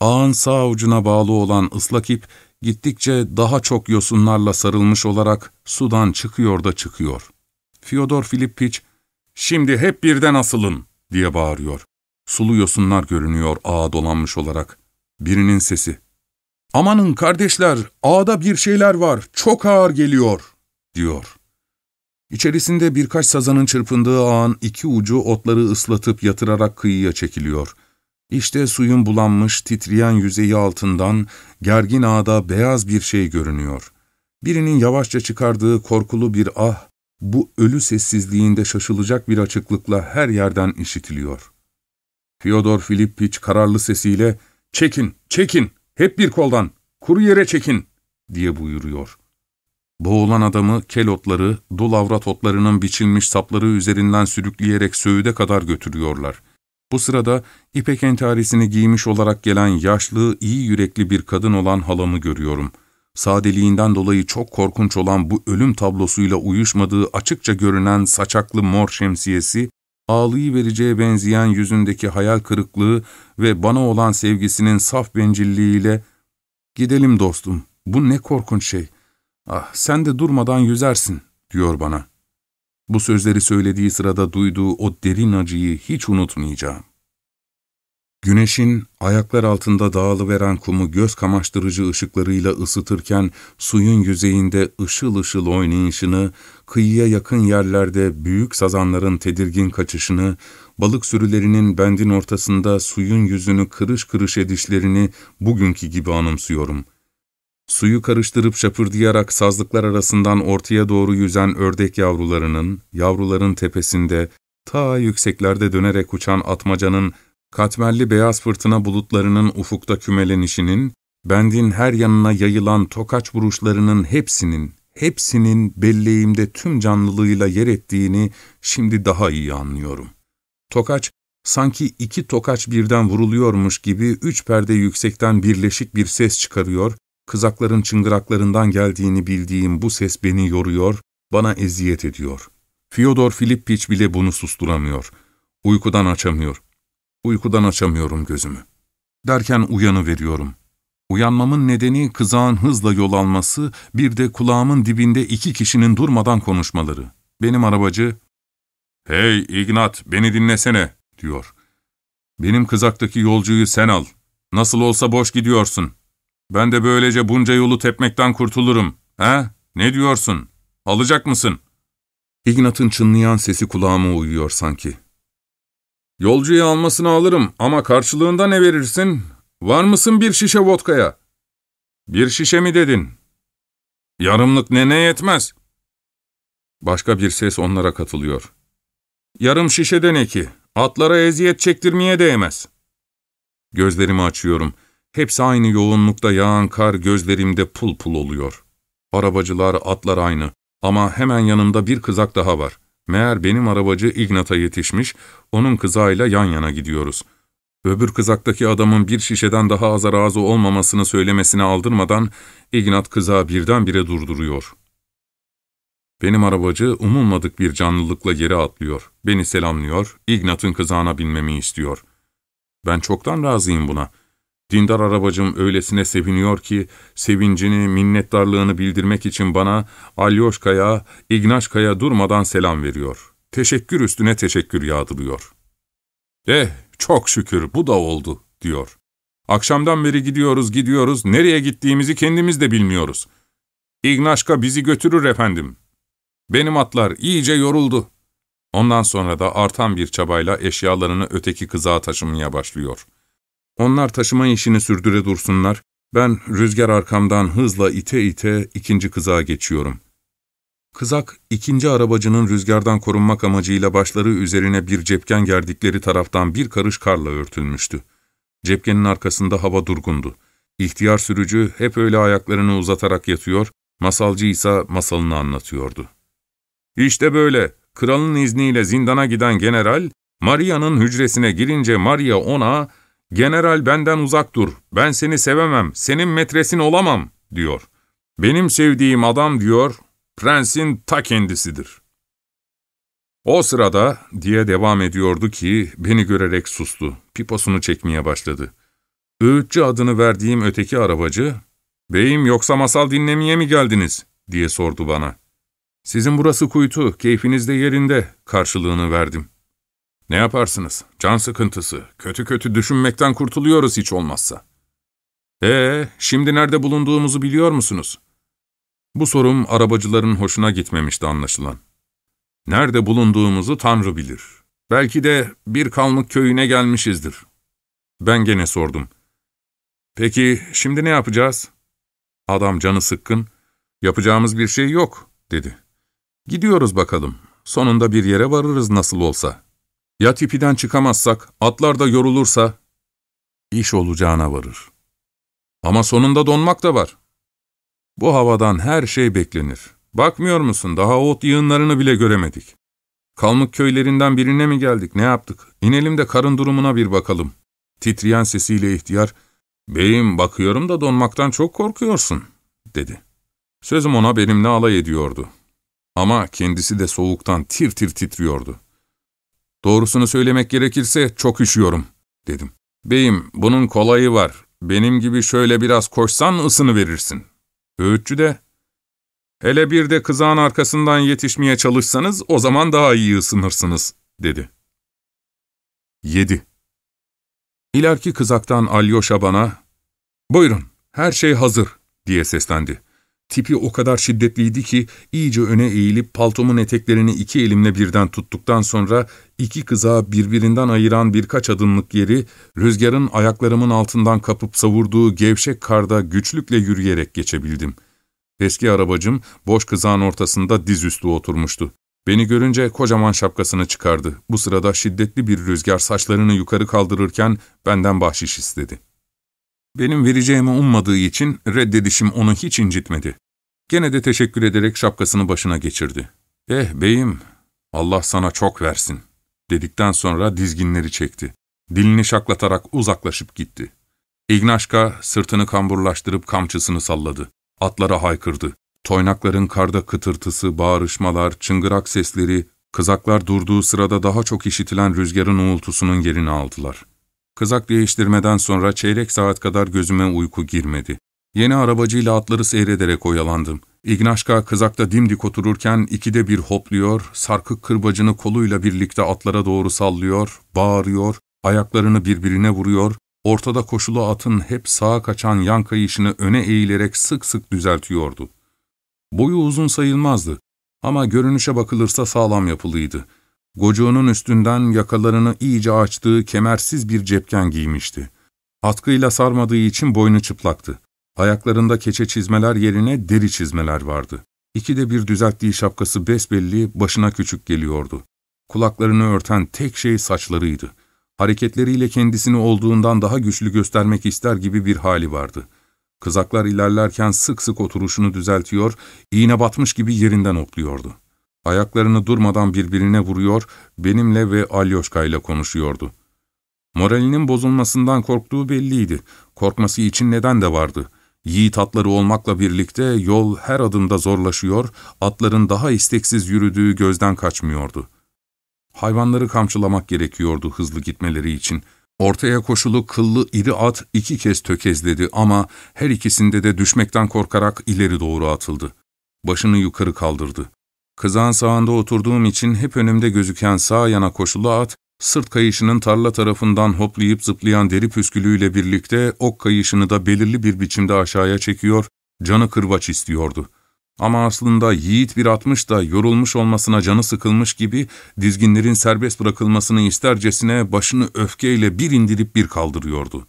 Ağın sağ ucuna bağlı olan ıslak ip, gittikçe daha çok yosunlarla sarılmış olarak sudan çıkıyor da çıkıyor. Fyodor Filippiç, ''Şimdi hep birden asılın!'' diye bağırıyor. Sulu yosunlar görünüyor ağa dolanmış olarak. Birinin sesi, Amanın kardeşler, ağda bir şeyler var, çok ağır geliyor, diyor. İçerisinde birkaç sazanın çırpındığı ağın iki ucu otları ıslatıp yatırarak kıyıya çekiliyor. İşte suyun bulanmış, titreyen yüzeyi altından gergin ağda beyaz bir şey görünüyor. Birinin yavaşça çıkardığı korkulu bir ah, bu ölü sessizliğinde şaşılacak bir açıklıkla her yerden işitiliyor. Fyodor Filippiç kararlı sesiyle, ''Çekin, çekin, hep bir koldan, kuru yere çekin.'' diye buyuruyor. Boğulan adamı kel otları, dul avrat otlarının biçilmiş sapları üzerinden sürükleyerek söğüde kadar götürüyorlar. Bu sırada ipek entarisini giymiş olarak gelen yaşlı, iyi yürekli bir kadın olan halamı görüyorum. Sadeliğinden dolayı çok korkunç olan bu ölüm tablosuyla uyuşmadığı açıkça görünen saçaklı mor şemsiyesi, ağlayıvereceğe benzeyen yüzündeki hayal kırıklığı ve bana olan sevgisinin saf bencilliğiyle ''Gidelim dostum, bu ne korkunç şey. Ah, sen de durmadan yüzersin.'' diyor bana. Bu sözleri söylediği sırada duyduğu o derin acıyı hiç unutmayacağım. Güneşin ayaklar altında dağılıveren kumu göz kamaştırıcı ışıklarıyla ısıtırken suyun yüzeyinde ışıl ışıl oynayışını, kıyıya yakın yerlerde büyük sazanların tedirgin kaçışını, balık sürülerinin bendin ortasında suyun yüzünü kırış kırış edişlerini bugünkü gibi anımsıyorum. Suyu karıştırıp şapırdayarak sazlıklar arasından ortaya doğru yüzen ördek yavrularının, yavruların tepesinde, ta yükseklerde dönerek uçan atmacanın katmerli beyaz fırtına bulutlarının ufukta kümelenişinin, bendin her yanına yayılan tokaç vuruşlarının hepsinin, hepsinin belleğimde tüm canlılığıyla yer ettiğini şimdi daha iyi anlıyorum. Tokaç, sanki iki tokaç birden vuruluyormuş gibi üç perde yüksekten birleşik bir ses çıkarıyor, kızakların çıngıraklarından geldiğini bildiğim bu ses beni yoruyor, bana eziyet ediyor. Fyodor Filippiç bile bunu susturamıyor. Uykudan açamıyor. Uykudan açamıyorum gözümü. Derken uyanı veriyorum. Uyanmamın nedeni kızağın hızla yol alması, bir de kulağımın dibinde iki kişinin durmadan konuşmaları. Benim arabacı, ''Hey Ignat, beni dinlesene.'' diyor. ''Benim kızaktaki yolcuyu sen al. Nasıl olsa boş gidiyorsun. Ben de böylece bunca yolu tepmekten kurtulurum. He? Ne diyorsun? Alacak mısın?'' Ignat'ın çınlayan sesi kulağıma uyuyor sanki. Yolcuyu almasını alırım ama karşılığında ne verirsin? Var mısın bir şişe vodkaya? Bir şişe mi dedin? Yarımlık ne ne yetmez? Başka bir ses onlara katılıyor. Yarım şişede ne ki? Atlara eziyet çektirmeye değmez. Gözlerimi açıyorum. Hepsi aynı yoğunlukta yağan kar gözlerimde pul pul oluyor. Arabacılar, atlar aynı. Ama hemen yanımda bir kızak daha var. Meğer benim arabacı Ignat'a yetişmiş, onun kızağıyla yan yana gidiyoruz. Öbür kızaktaki adamın bir şişeden daha aza razı olmamasını söylemesine aldırmadan Ignat kızağı birdenbire durduruyor. Benim arabacı umulmadık bir canlılıkla yere atlıyor. Beni selamlıyor, Ignat'ın kızağına binmemi istiyor. Ben çoktan razıyım buna.'' Dindar arabacım öylesine seviniyor ki, sevincini, minnettarlığını bildirmek için bana Alyoşka'ya, İgnaşka'ya durmadan selam veriyor. Teşekkür üstüne teşekkür yağdırıyor. Eh, çok şükür bu da oldu, diyor. Akşamdan beri gidiyoruz gidiyoruz, nereye gittiğimizi kendimiz de bilmiyoruz. İgnaşka bizi götürür efendim. Benim atlar iyice yoruldu. Ondan sonra da artan bir çabayla eşyalarını öteki kızağa taşımaya başlıyor.'' Onlar taşıma işini sürdüre dursunlar, ben rüzgar arkamdan hızla ite ite ikinci kızağa geçiyorum. Kızak, ikinci arabacının rüzgardan korunmak amacıyla başları üzerine bir cepken gerdikleri taraftan bir karış karla örtülmüştü. Cepkenin arkasında hava durgundu. İhtiyar sürücü hep öyle ayaklarını uzatarak yatıyor, masalcı ise masalını anlatıyordu. İşte böyle, kralın izniyle zindana giden general, Maria'nın hücresine girince Maria ona, General benden uzak dur, ben seni sevemem, senin metresin olamam, diyor. Benim sevdiğim adam diyor, prensin ta kendisidir. O sırada, diye devam ediyordu ki, beni görerek sustu, piposunu çekmeye başladı. Öğütçü adını verdiğim öteki arabacı, ''Beyim yoksa masal dinlemeye mi geldiniz?'' diye sordu bana. ''Sizin burası kuytu, keyfiniz de yerinde.'' karşılığını verdim. Ne yaparsınız? Can sıkıntısı. Kötü kötü düşünmekten kurtuluyoruz hiç olmazsa. Ee, şimdi nerede bulunduğumuzu biliyor musunuz? Bu sorum arabacıların hoşuna gitmemişti anlaşılan. Nerede bulunduğumuzu Tanrı bilir. Belki de bir kalmık köyüne gelmişizdir. Ben gene sordum. Peki şimdi ne yapacağız? Adam canı sıkkın. Yapacağımız bir şey yok, dedi. Gidiyoruz bakalım. Sonunda bir yere varırız nasıl olsa. Ya tipiden çıkamazsak, atlar da yorulursa, iş olacağına varır. Ama sonunda donmak da var. Bu havadan her şey beklenir. Bakmıyor musun, daha ot yığınlarını bile göremedik. Kalmık köylerinden birine mi geldik, ne yaptık? İnelim de karın durumuna bir bakalım. Titreyen sesiyle ihtiyar, ''Beyim, bakıyorum da donmaktan çok korkuyorsun.'' dedi. Sözüm ona benimle alay ediyordu. Ama kendisi de soğuktan tir tir titriyordu. ''Doğrusunu söylemek gerekirse çok üşüyorum.'' dedim. ''Beyim, bunun kolayı var. Benim gibi şöyle biraz koşsan ısını verirsin.'' Öğütçü de, ''Hele bir de kızağın arkasından yetişmeye çalışsanız o zaman daha iyi ısınırsınız.'' dedi. 7. İleriki kızaktan Alyosha bana, ''Buyurun, her şey hazır.'' diye seslendi. Tipi o kadar şiddetliydi ki iyice öne eğilip paltomun eteklerini iki elimle birden tuttuktan sonra iki kıza birbirinden ayıran birkaç adımlık yeri rüzgarın ayaklarımın altından kapıp savurduğu gevşek karda güçlükle yürüyerek geçebildim. Eski arabacım boş kızağın ortasında dizüstü oturmuştu. Beni görünce kocaman şapkasını çıkardı. Bu sırada şiddetli bir rüzgar saçlarını yukarı kaldırırken benden bahşiş istedi. Benim vereceğimi ummadığı için reddedişim onu hiç incitmedi. Gene de teşekkür ederek şapkasını başına geçirdi. ''Eh beyim, Allah sana çok versin.'' dedikten sonra dizginleri çekti. Dilini şaklatarak uzaklaşıp gitti. İgnaşka sırtını kamburlaştırıp kamçısını salladı. Atlara haykırdı. Toynakların karda kıtırtısı, bağırışmalar, çıngırak sesleri, kızaklar durduğu sırada daha çok işitilen rüzgarın uğultusunun yerini aldılar. Kızak değiştirmeden sonra çeyrek saat kadar gözüme uyku girmedi. Yeni arabacıyla atları seyrederek oyalandım. İgnaşka kızakta dimdik otururken ikide bir hopluyor, sarkık kırbacını koluyla birlikte atlara doğru sallıyor, bağırıyor, ayaklarını birbirine vuruyor, ortada koşulu atın hep sağa kaçan yan kayışını öne eğilerek sık sık düzeltiyordu. Boyu uzun sayılmazdı ama görünüşe bakılırsa sağlam yapılıydı. Gocuğunun üstünden yakalarını iyice açtığı kemersiz bir cepken giymişti. Atkıyla sarmadığı için boynu çıplaktı. Ayaklarında keçe çizmeler yerine deri çizmeler vardı. İkide bir düzelttiği şapkası besbelli başına küçük geliyordu. Kulaklarını örten tek şey saçlarıydı. Hareketleriyle kendisini olduğundan daha güçlü göstermek ister gibi bir hali vardı. Kızaklar ilerlerken sık sık oturuşunu düzeltiyor, iğne batmış gibi yerinden okluyordu. Ayaklarını durmadan birbirine vuruyor, benimle ve Alyoşka ile konuşuyordu. Moralinin bozulmasından korktuğu belliydi. Korkması için neden de vardı. Yiğit atları olmakla birlikte yol her adımda zorlaşıyor, atların daha isteksiz yürüdüğü gözden kaçmıyordu. Hayvanları kamçılamak gerekiyordu hızlı gitmeleri için. Ortaya koşulu kıllı iri at iki kez tökezledi ama her ikisinde de düşmekten korkarak ileri doğru atıldı. Başını yukarı kaldırdı. Kızağın sağında oturduğum için hep önümde gözüken sağ yana koşulu at, sırt kayışının tarla tarafından hoplayıp zıplayan deri püskülüyle birlikte ok kayışını da belirli bir biçimde aşağıya çekiyor, canı kırbaç istiyordu. Ama aslında yiğit bir atmış da yorulmuş olmasına canı sıkılmış gibi dizginlerin serbest bırakılmasını istercesine başını öfkeyle bir indirip bir kaldırıyordu.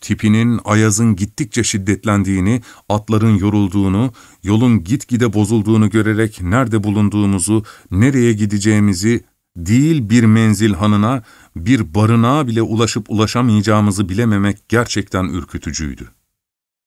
Tipinin ayazın gittikçe şiddetlendiğini, atların yorulduğunu, yolun gitgide bozulduğunu görerek nerede bulunduğumuzu, nereye gideceğimizi, değil bir menzil hanına, bir barınağa bile ulaşıp ulaşamayacağımızı bilememek gerçekten ürkütücüydü.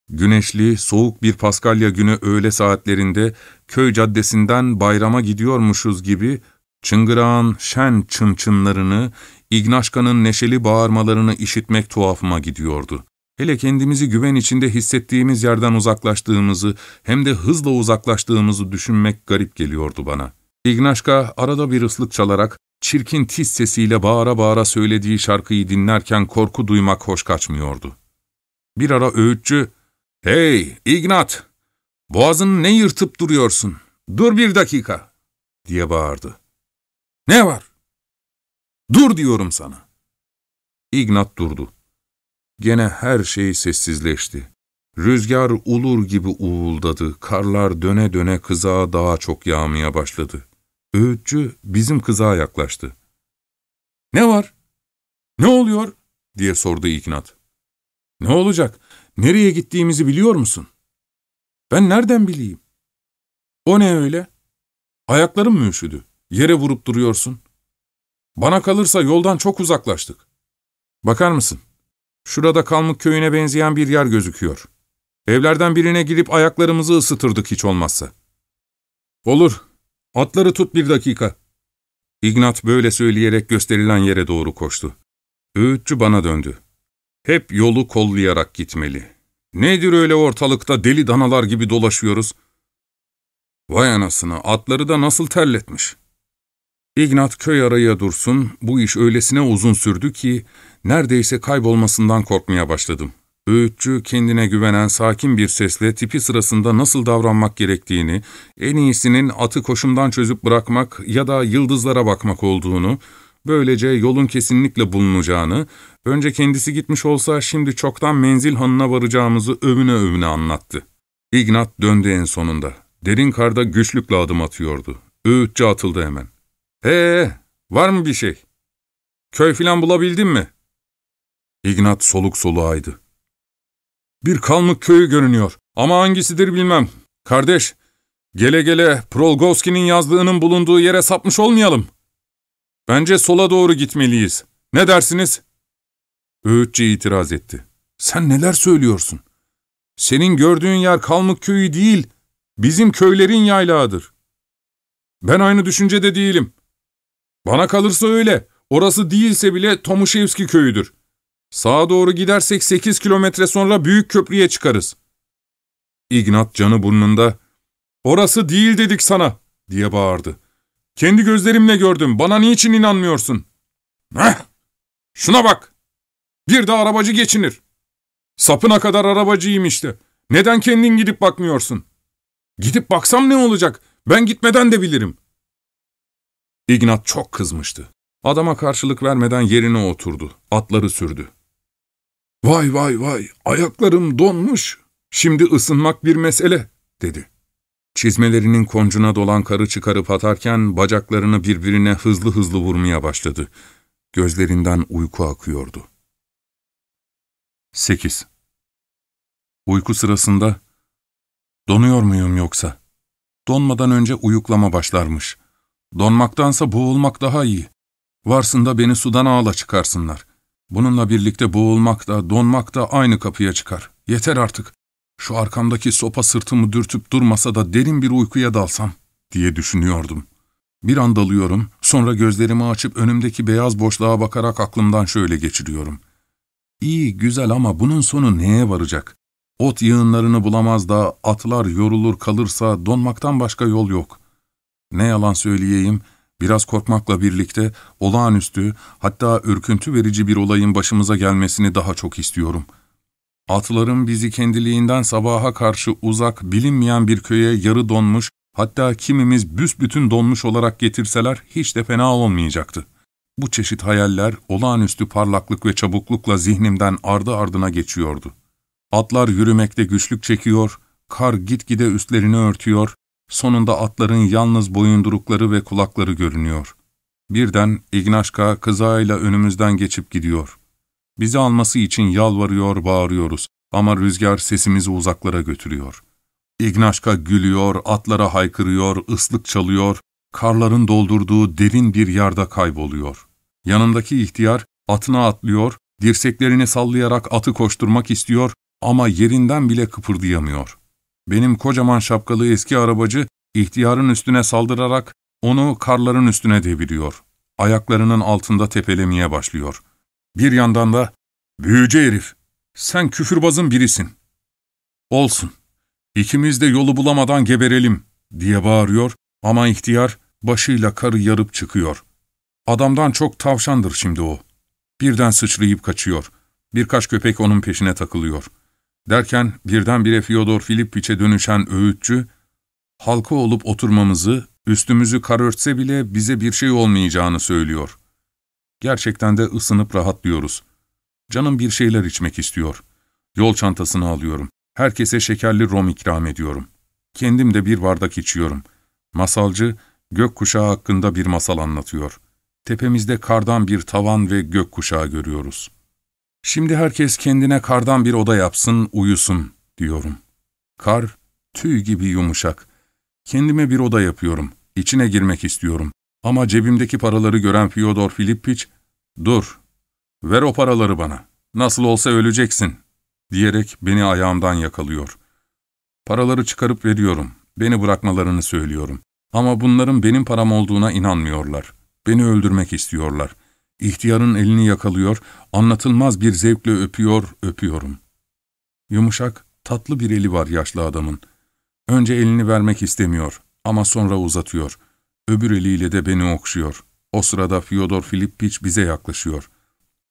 Güneşli, soğuk bir Paskalya günü öğle saatlerinde köy caddesinden bayrama gidiyormuşuz gibi çıngırağın şen çınçınlarını, İgnaşka'nın neşeli bağırmalarını işitmek tuhafıma gidiyordu. Hele kendimizi güven içinde hissettiğimiz yerden uzaklaştığımızı hem de hızla uzaklaştığımızı düşünmek garip geliyordu bana. İgnaşka arada bir ıslık çalarak çirkin tiz sesiyle bağıra bağıra söylediği şarkıyı dinlerken korku duymak hoş kaçmıyordu. Bir ara öğütçü, ''Hey İgnat, boğazını ne yırtıp duruyorsun? Dur bir dakika.'' diye bağırdı. ''Ne var? Dur diyorum sana.'' İgnat durdu. Gene her şey sessizleşti. Rüzgar ulur gibi uğuldadı, karlar döne döne kızağa daha çok yağmaya başladı. Öğütçü bizim kızağa yaklaştı. ''Ne var? Ne oluyor?'' diye sordu İknat. ''Ne olacak? Nereye gittiğimizi biliyor musun?'' ''Ben nereden bileyim?'' ''O ne öyle? Ayaklarım mı üşüdü? Yere vurup duruyorsun.'' ''Bana kalırsa yoldan çok uzaklaştık. Bakar mısın? Şurada Kalmık köyüne benzeyen bir yer gözüküyor. Evlerden birine girip ayaklarımızı ısıtırdık hiç olmazsa.'' ''Olur. Atları tut bir dakika.'' İgnat böyle söyleyerek gösterilen yere doğru koştu. Öğütçü bana döndü. Hep yolu kollayarak gitmeli. Nedir öyle ortalıkta deli danalar gibi dolaşıyoruz? Vay anasını, atları da nasıl terletmiş. İgnat köy araya dursun, bu iş öylesine uzun sürdü ki, neredeyse kaybolmasından korkmaya başladım. Öğütçü kendine güvenen sakin bir sesle tipi sırasında nasıl davranmak gerektiğini, en iyisinin atı koşumdan çözüp bırakmak ya da yıldızlara bakmak olduğunu, böylece yolun kesinlikle bulunacağını, önce kendisi gitmiş olsa şimdi çoktan menzil hanına varacağımızı övüne övüne anlattı. İgnat döndü en sonunda. Derin karda güçlükle adım atıyordu. Öğütçü atıldı hemen. ''Ee, var mı bir şey? Köy filan bulabildin mi?'' İgnat soluk soluğaydı. Bir kalmık köyü görünüyor ama hangisidir bilmem. Kardeş, gele gele Prolgovski'nin yazlığının bulunduğu yere sapmış olmayalım. Bence sola doğru gitmeliyiz. Ne dersiniz? Öğütçü itiraz etti. Sen neler söylüyorsun? Senin gördüğün yer Kalmık köyü değil, bizim köylerin yaylağıdır. Ben aynı düşüncede değilim. Bana kalırsa öyle. Orası değilse bile Tomuşevski köyüdür. Sağa doğru gidersek sekiz kilometre sonra büyük köprüye çıkarız. İgnat canı burnunda, ''Orası değil dedik sana.'' diye bağırdı. ''Kendi gözlerimle gördüm, bana niçin inanmıyorsun?'' ''Heh, şuna bak, bir de arabacı geçinir. Sapına kadar arabacıyım işte. Neden kendin gidip bakmıyorsun? Gidip baksam ne olacak, ben gitmeden de bilirim.'' İgnat çok kızmıştı. Adama karşılık vermeden yerine oturdu, atları sürdü. ''Vay vay vay, ayaklarım donmuş. Şimdi ısınmak bir mesele.'' dedi. Çizmelerinin koncuna dolan karı çıkarıp atarken bacaklarını birbirine hızlı hızlı vurmaya başladı. Gözlerinden uyku akıyordu. 8. Uyku sırasında, ''Donuyor muyum yoksa?'' Donmadan önce uyuklama başlarmış. Donmaktansa boğulmak daha iyi. Varsın da beni sudan ağla çıkarsınlar. Bununla birlikte boğulmak da, donmak da aynı kapıya çıkar. Yeter artık. Şu arkamdaki sopa sırtımı dürtüp durmasa da derin bir uykuya dalsam, diye düşünüyordum. Bir an dalıyorum, sonra gözlerimi açıp önümdeki beyaz boşluğa bakarak aklımdan şöyle geçiriyorum. İyi, güzel ama bunun sonu neye varacak? Ot yığınlarını bulamaz da atlar yorulur kalırsa donmaktan başka yol yok. Ne yalan söyleyeyim, Biraz korkmakla birlikte olağanüstü, hatta ürküntü verici bir olayın başımıza gelmesini daha çok istiyorum. Atların bizi kendiliğinden sabaha karşı uzak, bilinmeyen bir köye yarı donmuş, hatta kimimiz büsbütün donmuş olarak getirseler hiç de fena olmayacaktı. Bu çeşit hayaller olağanüstü parlaklık ve çabuklukla zihnimden ardı ardına geçiyordu. Atlar yürümekte güçlük çekiyor, kar gitgide üstlerini örtüyor, Sonunda atların yalnız boyundurukları ve kulakları görünüyor. Birden İgnaşka kızağıyla önümüzden geçip gidiyor. Bizi alması için yalvarıyor, bağırıyoruz ama rüzgar sesimizi uzaklara götürüyor. İgnaşka gülüyor, atlara haykırıyor, ıslık çalıyor, karların doldurduğu derin bir yarda kayboluyor. Yanındaki ihtiyar atına atlıyor, dirseklerini sallayarak atı koşturmak istiyor ama yerinden bile kıpırdayamıyor. Benim kocaman şapkalı eski arabacı ihtiyarın üstüne saldırarak onu karların üstüne deviriyor. Ayaklarının altında tepelemeye başlıyor. Bir yandan da ''Büyücü herif, sen küfürbazın birisin.'' ''Olsun, ikimiz de yolu bulamadan geberelim.'' diye bağırıyor ama ihtiyar başıyla karı yarıp çıkıyor. Adamdan çok tavşandır şimdi o. Birden sıçrayıp kaçıyor. Birkaç köpek onun peşine takılıyor. Derken birdenbire Fyodor Filippiç'e dönüşen öğütçü, halka olup oturmamızı, üstümüzü kar örtse bile bize bir şey olmayacağını söylüyor. Gerçekten de ısınıp rahatlıyoruz. Canım bir şeyler içmek istiyor. Yol çantasını alıyorum. Herkese şekerli rom ikram ediyorum. Kendim de bir bardak içiyorum. Masalcı, gökkuşağı hakkında bir masal anlatıyor. Tepemizde kardan bir tavan ve gökkuşağı görüyoruz. Şimdi herkes kendine kardan bir oda yapsın, uyusun, diyorum. Kar, tüy gibi yumuşak. Kendime bir oda yapıyorum. İçine girmek istiyorum. Ama cebimdeki paraları gören Fyodor Filippiç, ''Dur, ver o paraları bana. Nasıl olsa öleceksin.'' diyerek beni ayağımdan yakalıyor. Paraları çıkarıp veriyorum. Beni bırakmalarını söylüyorum. Ama bunların benim param olduğuna inanmıyorlar. Beni öldürmek istiyorlar. İhtiyarın elini yakalıyor, anlatılmaz bir zevkle öpüyor, öpüyorum. Yumuşak, tatlı bir eli var yaşlı adamın. Önce elini vermek istemiyor ama sonra uzatıyor. Öbür eliyle de beni okşuyor. O sırada Fyodor Filippiç bize yaklaşıyor.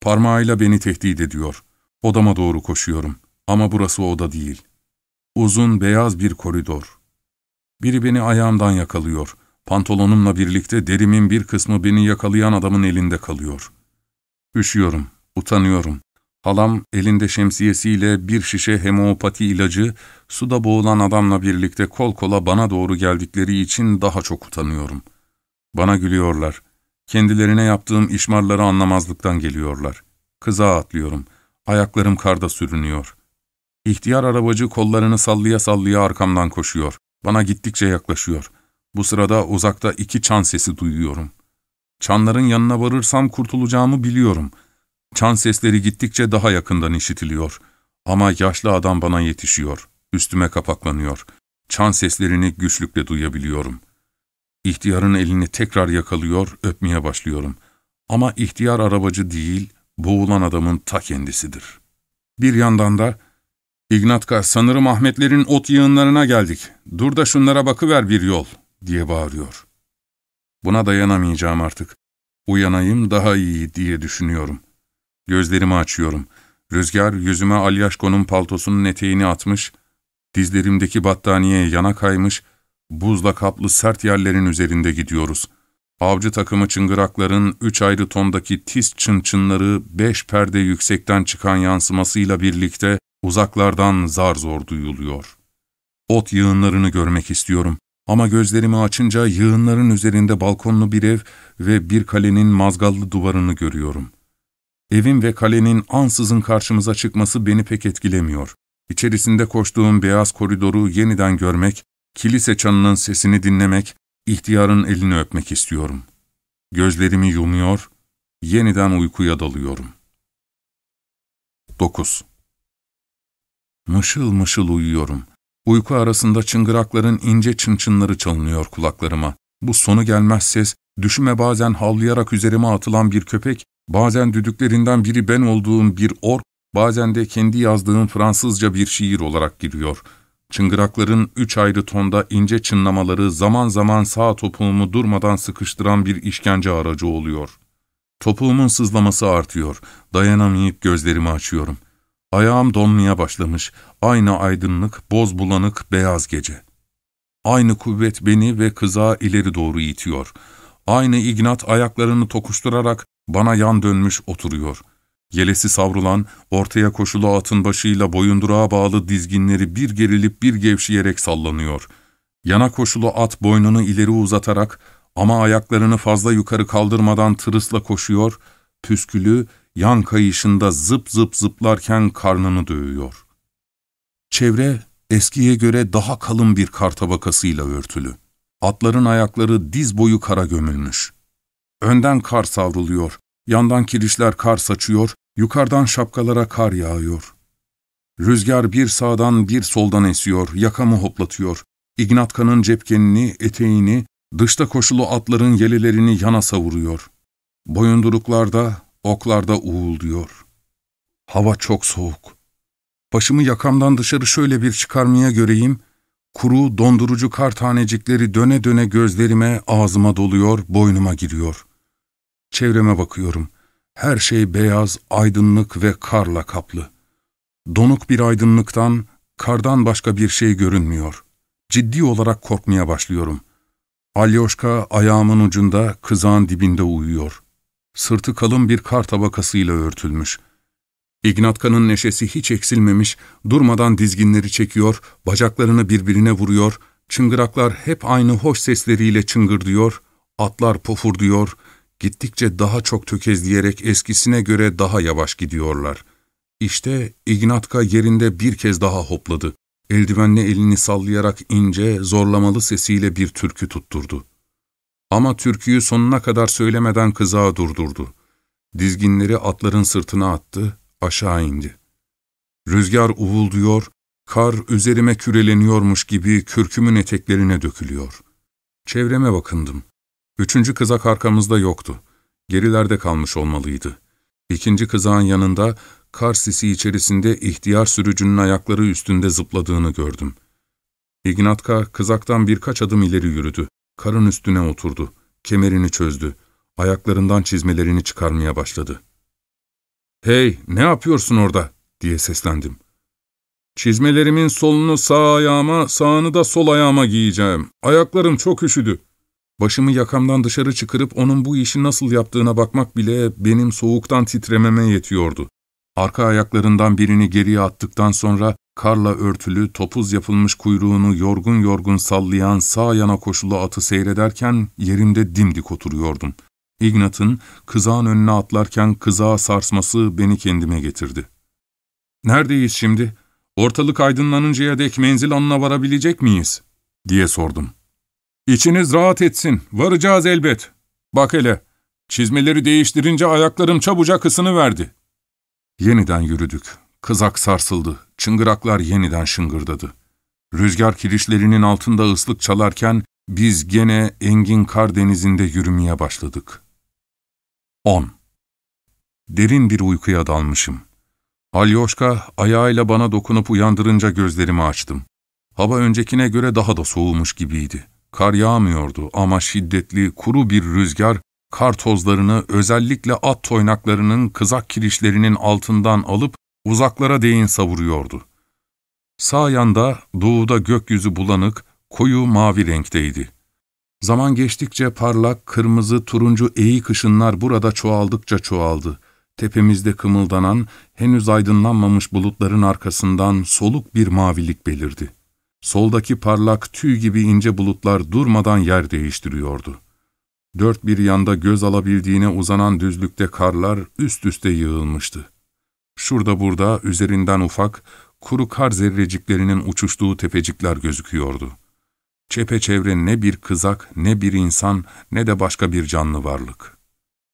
Parmağıyla beni tehdit ediyor. Odama doğru koşuyorum. Ama burası oda değil. Uzun, beyaz bir koridor. Biri beni ayağımdan yakalıyor. Pantolonumla birlikte derimin bir kısmı beni yakalayan adamın elinde kalıyor. Üşüyorum, utanıyorum. Halam elinde şemsiyesiyle bir şişe hemopati ilacı, suda boğulan adamla birlikte kol kola bana doğru geldikleri için daha çok utanıyorum. Bana gülüyorlar. Kendilerine yaptığım işmarları anlamazlıktan geliyorlar. Kıza atlıyorum. Ayaklarım karda sürünüyor. İhtiyar arabacı kollarını sallaya sallaya arkamdan koşuyor. Bana gittikçe yaklaşıyor. Bu sırada uzakta iki çan sesi duyuyorum. Çanların yanına varırsam kurtulacağımı biliyorum. Çan sesleri gittikçe daha yakından işitiliyor. Ama yaşlı adam bana yetişiyor. Üstüme kapaklanıyor. Çan seslerini güçlükle duyabiliyorum. İhtiyarın elini tekrar yakalıyor, öpmeye başlıyorum. Ama ihtiyar arabacı değil, boğulan adamın ta kendisidir. Bir yandan da, ''İgnatka, sanırım Ahmetlerin ot yığınlarına geldik. Dur da şunlara bakıver bir yol.'' Diye bağırıyor. Buna dayanamayacağım artık. Uyanayım daha iyi diye düşünüyorum. Gözlerimi açıyorum. Rüzgar yüzüme Alyaşko'nun paltosunun eteğini atmış, dizlerimdeki battaniye yana kaymış, buzla kaplı sert yerlerin üzerinde gidiyoruz. Avcı takımı çıngırakların üç ayrı tondaki tiz çınçınları beş perde yüksekten çıkan yansımasıyla birlikte uzaklardan zar zor duyuluyor. Ot yığınlarını görmek istiyorum. Ama gözlerimi açınca yığınların üzerinde balkonlu bir ev ve bir kalenin mazgallı duvarını görüyorum. Evin ve kalenin ansızın karşımıza çıkması beni pek etkilemiyor. İçerisinde koştuğum beyaz koridoru yeniden görmek, kilise çanının sesini dinlemek, ihtiyarın elini öpmek istiyorum. Gözlerimi yumuyor, yeniden uykuya dalıyorum. 9. Mışıl mışıl uyuyorum. Uyku arasında çıngırakların ince çınçınları çalınıyor kulaklarıma. Bu sonu gelmez ses, düşüme bazen havlayarak üzerime atılan bir köpek, bazen düdüklerinden biri ben olduğum bir ork, bazen de kendi yazdığım Fransızca bir şiir olarak giriyor. Çıngırakların üç ayrı tonda ince çınlamaları zaman zaman sağ topuğumu durmadan sıkıştıran bir işkence aracı oluyor. Topuğumun sızlaması artıyor, dayanamayıp gözlerimi açıyorum. Ayağım donmaya başlamış, aynı aydınlık, boz bulanık, beyaz gece. Aynı kuvvet beni ve kıza ileri doğru itiyor. Aynı ignat ayaklarını tokuşturarak bana yan dönmüş oturuyor. Yelesi savrulan, ortaya koşulu atın başıyla boyundurağa bağlı dizginleri bir gerilip bir gevşeyerek sallanıyor. Yana koşulu at boynunu ileri uzatarak ama ayaklarını fazla yukarı kaldırmadan tırısla koşuyor, püskülü, yan kayışında zıp zıp zıplarken karnını dövüyor. Çevre eskiye göre daha kalın bir kar tabakasıyla örtülü. Atların ayakları diz boyu kara gömülmüş. Önden kar savruluyor, yandan kirişler kar saçıyor, yukarıdan şapkalara kar yağıyor. Rüzgar bir sağdan bir soldan esiyor, yakamı hoplatıyor. İgnatka'nın cepkenini, eteğini, dışta koşulu atların yelelerini yana savuruyor. Boyunduruklarda, oklarda uğulduyor. Hava çok soğuk. Başımı yakamdan dışarı şöyle bir çıkarmaya göreyim, kuru, dondurucu kar tanecikleri döne döne gözlerime, ağzıma doluyor, boynuma giriyor. Çevreme bakıyorum. Her şey beyaz, aydınlık ve karla kaplı. Donuk bir aydınlıktan, kardan başka bir şey görünmüyor. Ciddi olarak korkmaya başlıyorum. Alyoşka ayağımın ucunda, kızağın dibinde uyuyor. Sırtı kalın bir kar tabakasıyla örtülmüş. İgnatka'nın neşesi hiç eksilmemiş, durmadan dizginleri çekiyor, bacaklarını birbirine vuruyor, çıngıraklar hep aynı hoş sesleriyle çıngırdıyor, atlar pofurduyor, gittikçe daha çok tökezleyerek eskisine göre daha yavaş gidiyorlar. İşte Ignatka yerinde bir kez daha hopladı. Eldivenle elini sallayarak ince, zorlamalı sesiyle bir türkü tutturdu. Ama türküyü sonuna kadar söylemeden kızağı durdurdu. Dizginleri atların sırtına attı, aşağı indi. Rüzgar uğulduyor, kar üzerime küreleniyormuş gibi kürkümün eteklerine dökülüyor. Çevreme bakındım. Üçüncü kızak arkamızda yoktu. Gerilerde kalmış olmalıydı. İkinci kızağın yanında kar sisi içerisinde ihtiyar sürücünün ayakları üstünde zıpladığını gördüm. İgnatka kızaktan birkaç adım ileri yürüdü. Karın üstüne oturdu. Kemerini çözdü. Ayaklarından çizmelerini çıkarmaya başladı. ''Hey, ne yapıyorsun orada?'' diye seslendim. ''Çizmelerimin solunu sağ ayağıma, sağını da sol ayağıma giyeceğim. Ayaklarım çok üşüdü.'' Başımı yakamdan dışarı çıkarıp onun bu işi nasıl yaptığına bakmak bile benim soğuktan titrememe yetiyordu. Arka ayaklarından birini geriye attıktan sonra karla örtülü, topuz yapılmış kuyruğunu yorgun yorgun sallayan sağ yana koşulu atı seyrederken yerimde dimdik oturuyordum. Ignat'ın kızağın önüne atlarken kızağa sarsması beni kendime getirdi. ''Neredeyiz şimdi? Ortalık aydınlanıncaya dek menzil anına varabilecek miyiz?'' diye sordum. ''İçiniz rahat etsin, varacağız elbet. Bak hele, çizmeleri değiştirince ayaklarım çabucak verdi. Yeniden yürüdük. Kızak sarsıldı. Çıngıraklar yeniden şıngırdadı. Rüzgar kirişlerinin altında ıslık çalarken biz gene engin kar denizinde yürümeye başladık. 10. Derin bir uykuya dalmışım. Alyoşka ayağıyla bana dokunup uyandırınca gözlerimi açtım. Hava öncekine göre daha da soğumuş gibiydi. Kar yağmıyordu ama şiddetli, kuru bir rüzgar kar tozlarını özellikle at toynaklarının kızak kirişlerinin altından alıp uzaklara değin savuruyordu. Sağ yanda doğuda gökyüzü bulanık, koyu mavi renkteydi. Zaman geçtikçe parlak, kırmızı, turuncu eğik ışınlar burada çoğaldıkça çoğaldı. Tepemizde kımıldanan, henüz aydınlanmamış bulutların arkasından soluk bir mavilik belirdi. Soldaki parlak, tüy gibi ince bulutlar durmadan yer değiştiriyordu. Dört bir yanda göz alabildiğine uzanan düzlükte karlar üst üste yığılmıştı. Şurada burada üzerinden ufak, kuru kar zerreciklerinin uçuştuğu tepecikler gözüküyordu. Çepeçevre ne bir kızak, ne bir insan, ne de başka bir canlı varlık.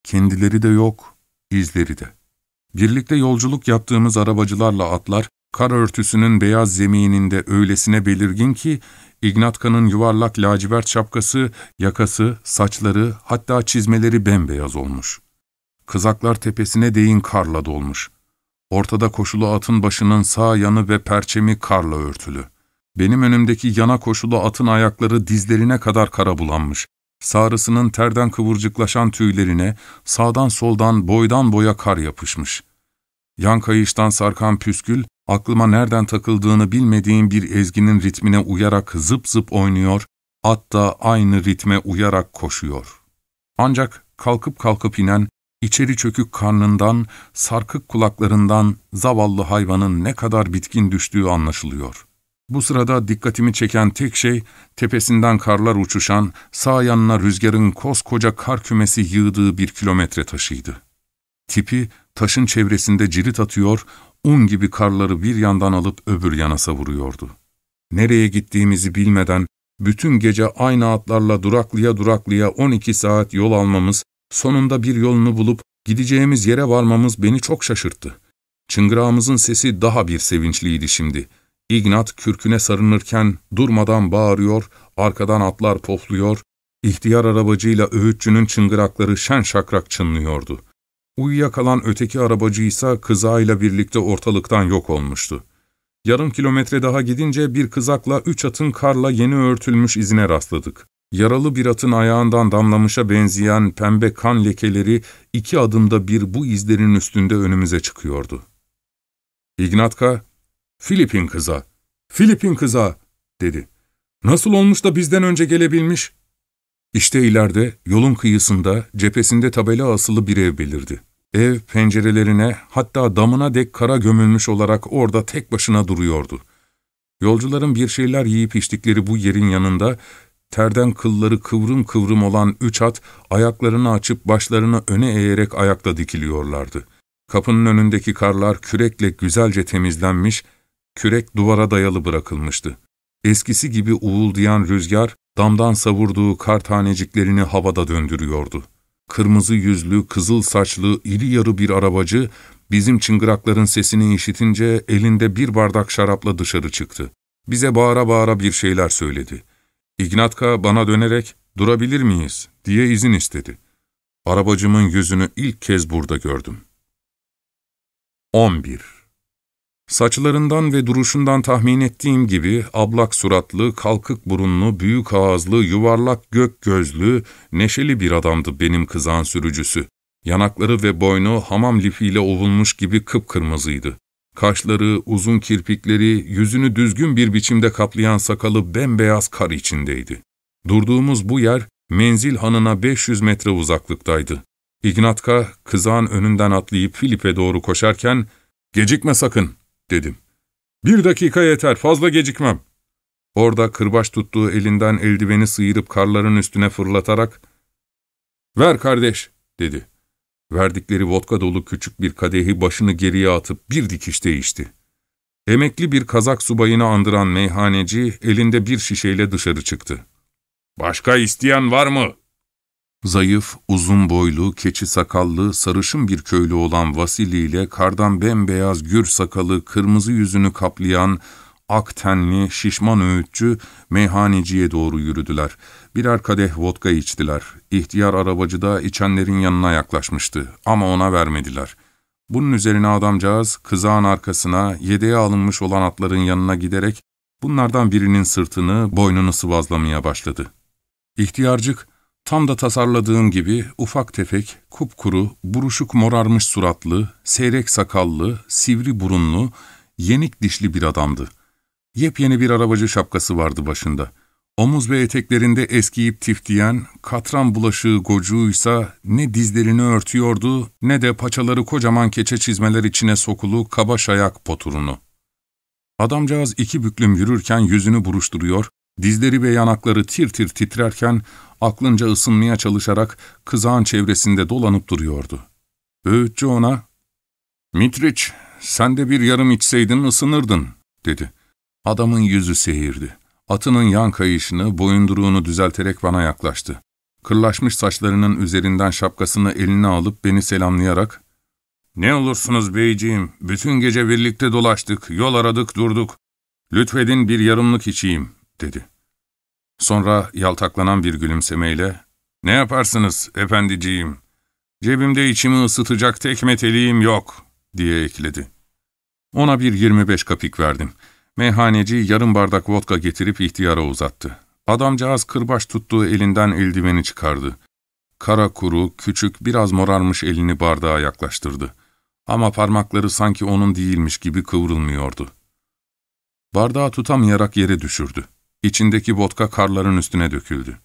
Kendileri de yok, izleri de. Birlikte yolculuk yaptığımız arabacılarla atlar, kar örtüsünün beyaz zemininde öylesine belirgin ki, İgnatka'nın yuvarlak lacivert şapkası, yakası, saçları, hatta çizmeleri bembeyaz olmuş. Kızaklar tepesine değin karla dolmuş. Ortada koşulu atın başının sağ yanı ve perçemi karla örtülü. Benim önümdeki yana koşulu atın ayakları dizlerine kadar kara bulanmış. Sağrısının terden kıvırcıklaşan tüylerine sağdan soldan boydan boya kar yapışmış. Yan kayıştan sarkan püskül, aklıma nereden takıldığını bilmediğim bir ezginin ritmine uyarak zıp zıp oynuyor, at da aynı ritme uyarak koşuyor. Ancak kalkıp kalkıp inen, içeri çökük karnından, sarkık kulaklarından zavallı hayvanın ne kadar bitkin düştüğü anlaşılıyor. Bu sırada dikkatimi çeken tek şey, tepesinden karlar uçuşan, sağ yanına rüzgarın koskoca kar kümesi yığdığı bir kilometre taşıydı. Tipi, taşın çevresinde cirit atıyor, un gibi karları bir yandan alıp öbür yana savuruyordu. Nereye gittiğimizi bilmeden, bütün gece aynı atlarla duraklıya duraklıya 12 saat yol almamız, sonunda bir yolunu bulup gideceğimiz yere varmamız beni çok şaşırttı. Çıngırağımızın sesi daha bir sevinçliydi şimdi. Ignat kürküne sarınırken durmadan bağırıyor, arkadan atlar pofluyor, ihtiyar arabacıyla öğütçünün çıngırakları şen şakrak çınlıyordu. Uyuyakalan öteki arabacı ise kızağıyla birlikte ortalıktan yok olmuştu. Yarım kilometre daha gidince bir kızakla üç atın karla yeni örtülmüş izine rastladık. Yaralı bir atın ayağından damlamışa benzeyen pembe kan lekeleri iki adımda bir bu izlerin üstünde önümüze çıkıyordu. İgnatka, ''Filipin kıza, Filipin kıza'' dedi. ''Nasıl olmuş da bizden önce gelebilmiş?'' İşte ileride, yolun kıyısında, cephesinde tabela asılı bir ev belirdi. Ev pencerelerine hatta damına dek kara gömülmüş olarak orada tek başına duruyordu. Yolcuların bir şeyler yiyip içtikleri bu yerin yanında terden kılları kıvrım kıvrım olan üç at ayaklarını açıp başlarını öne eğerek ayakta dikiliyorlardı. Kapının önündeki karlar kürekle güzelce temizlenmiş, kürek duvara dayalı bırakılmıştı. Eskisi gibi uğuldayan rüzgar, damdan savurduğu kar taneciklerini havada döndürüyordu. Kırmızı yüzlü, kızıl saçlı, iri yarı bir arabacı, bizim çıngırakların sesini işitince elinde bir bardak şarapla dışarı çıktı. Bize bağıra bağıra bir şeyler söyledi. İgnatka bana dönerek, durabilir miyiz, diye izin istedi. Arabacımın yüzünü ilk kez burada gördüm. 11. Saçlarından ve duruşundan tahmin ettiğim gibi ablak suratlı, kalkık burunlu, büyük ağızlı, yuvarlak gök gözlü, neşeli bir adamdı benim kızağın sürücüsü. Yanakları ve boynu hamam lifiyle ovulmuş gibi kıpkırmızıydı. Kaşları, uzun kirpikleri, yüzünü düzgün bir biçimde kaplayan sakalı bembeyaz kar içindeydi. Durduğumuz bu yer, menzil hanına 500 metre uzaklıktaydı. İgnatka, kızağın önünden atlayıp Filip'e doğru koşarken, ''Gecikme sakın.'' dedim. ''Bir dakika yeter, fazla gecikmem.'' Orada kırbaç tuttuğu elinden eldiveni sıyırıp karların üstüne fırlatarak, ''Ver kardeş.'' dedi. Verdikleri vodka dolu küçük bir kadehi başını geriye atıp bir dikişte içti. Emekli bir kazak subayını andıran meyhaneci elinde bir şişeyle dışarı çıktı. ''Başka isteyen var mı?'' Zayıf, uzun boylu, keçi sakallı, sarışın bir köylü olan Vasili ile kardan bembeyaz gür sakalı, kırmızı yüzünü kaplayan, ak tenli, şişman öğütçü meyhaneciye doğru yürüdüler. Birer kadeh vodka içtiler. İhtiyar arabacı da içenlerin yanına yaklaşmıştı ama ona vermediler. Bunun üzerine adamcağız kızağın arkasına, yedeğe alınmış olan atların yanına giderek bunlardan birinin sırtını, boynunu sıvazlamaya başladı. İhtiyarcık, tam da tasarladığım gibi ufak tefek, kupkuru, buruşuk morarmış suratlı, seyrek sakallı, sivri burunlu, yenik dişli bir adamdı. Yepyeni bir arabacı şapkası vardı başında. Omuz ve eteklerinde eskiyip tiftiyen, katran bulaşığı gocuğuysa ne dizlerini örtüyordu ne de paçaları kocaman keçe çizmeler içine sokulu kabaş ayak poturunu. Adamcağız iki büklüm yürürken yüzünü buruşturuyor, dizleri ve yanakları tir tir titrerken aklınca ısınmaya çalışarak kızağın çevresinde dolanıp duruyordu. Öğütçü ona, ''Mitriç, sen de bir yarım içseydin ısınırdın.'' dedi. Adamın yüzü seyirdi. Atının yan kayışını, boyunduruğunu düzelterek bana yaklaştı. Kırlaşmış saçlarının üzerinden şapkasını eline alıp beni selamlayarak, ''Ne olursunuz beyciğim, bütün gece birlikte dolaştık, yol aradık durduk. Lütfedin bir yarımlık içeyim.'' dedi. Sonra yaltaklanan bir gülümsemeyle, ''Ne yaparsınız efendiciğim, cebimde içimi ısıtacak tek meteliğim yok.'' diye ekledi. Ona bir 25 kapik verdim. Meyhaneci yarım bardak vodka getirip ihtiyara uzattı. Adamcağız kırbaç tuttuğu elinden eldiveni çıkardı. Kara kuru, küçük, biraz morarmış elini bardağa yaklaştırdı. Ama parmakları sanki onun değilmiş gibi kıvrılmıyordu. Bardağı tutamayarak yere düşürdü. İçindeki vodka karların üstüne döküldü.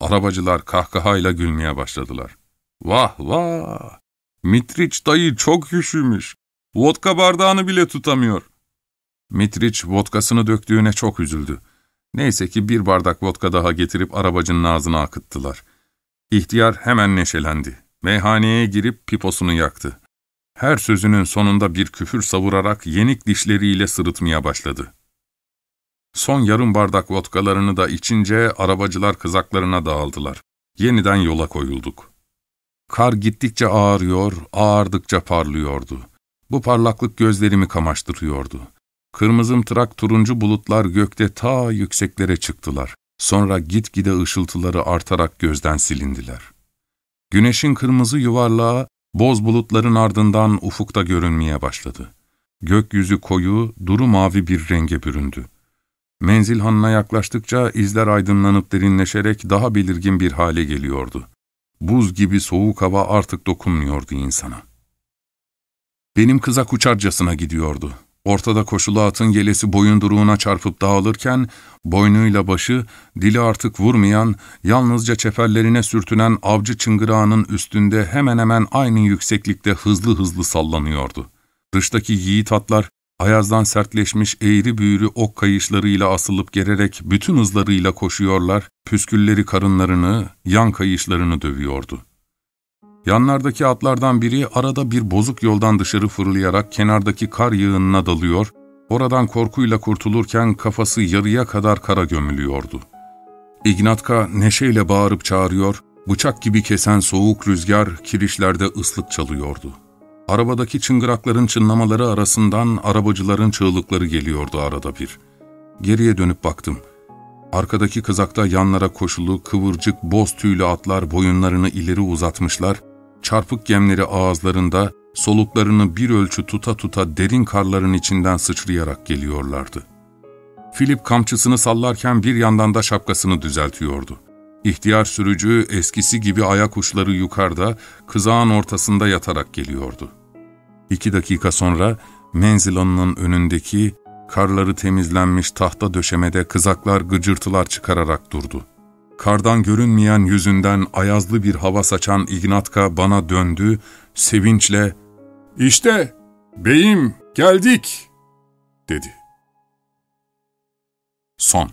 Arabacılar kahkahayla gülmeye başladılar. Vah vah! Mitriç dayı çok üşümüş. Vodka bardağını bile tutamıyor. Mitriç vodkasını döktüğüne çok üzüldü. Neyse ki bir bardak vodka daha getirip arabacının ağzına akıttılar. İhtiyar hemen neşelendi. Meyhaneye girip piposunu yaktı. Her sözünün sonunda bir küfür savurarak yenik dişleriyle sırıtmaya başladı. Son yarım bardak vodkalarını da içince arabacılar kızaklarına dağıldılar. Yeniden yola koyulduk. Kar gittikçe ağırıyor, ağardıkça parlıyordu. Bu parlaklık gözlerimi kamaştırıyordu. Kırmızımtırak turuncu bulutlar gökte ta yükseklere çıktılar. Sonra gitgide ışıltıları artarak gözden silindiler. Güneşin kırmızı yuvarlağı boz bulutların ardından ufukta görünmeye başladı. Gökyüzü koyu, duru mavi bir renge büründü. Menzil hanına yaklaştıkça izler aydınlanıp derinleşerek daha belirgin bir hale geliyordu. Buz gibi soğuk hava artık dokunmuyordu insana. Benim kızak uçarcasına gidiyordu. Ortada koşulu atın yelesi boyunduruğuna çarpıp dağılırken, boynuyla başı, dili artık vurmayan, yalnızca çeperlerine sürtünen avcı çıngırağının üstünde hemen hemen aynı yükseklikte hızlı hızlı sallanıyordu. Dıştaki yiğit atlar, ayazdan sertleşmiş eğri büğrü ok kayışlarıyla asılıp gererek bütün hızlarıyla koşuyorlar, püskülleri karınlarını, yan kayışlarını dövüyordu. Yanlardaki atlardan biri arada bir bozuk yoldan dışarı fırlayarak kenardaki kar yığınına dalıyor, oradan korkuyla kurtulurken kafası yarıya kadar kara gömülüyordu. İgnatka neşeyle bağırıp çağırıyor, bıçak gibi kesen soğuk rüzgar kirişlerde ıslık çalıyordu. Arabadaki çıngırakların çınlamaları arasından arabacıların çığlıkları geliyordu arada bir. Geriye dönüp baktım. Arkadaki kızakta yanlara koşulu, kıvırcık, boz tüylü atlar boyunlarını ileri uzatmışlar, çarpık gemleri ağızlarında, soluklarını bir ölçü tuta tuta derin karların içinden sıçrayarak geliyorlardı. Philip kamçısını sallarken bir yandan da şapkasını düzeltiyordu. İhtiyar sürücü eskisi gibi ayak uçları yukarıda, kızağın ortasında yatarak geliyordu. İki dakika sonra menzilanının önündeki karları temizlenmiş tahta döşemede kızaklar gıcırtılar çıkararak durdu. Kardan görünmeyen yüzünden ayazlı bir hava saçan Ignatka bana döndü, sevinçle ''İşte, beyim, geldik.'' dedi. Son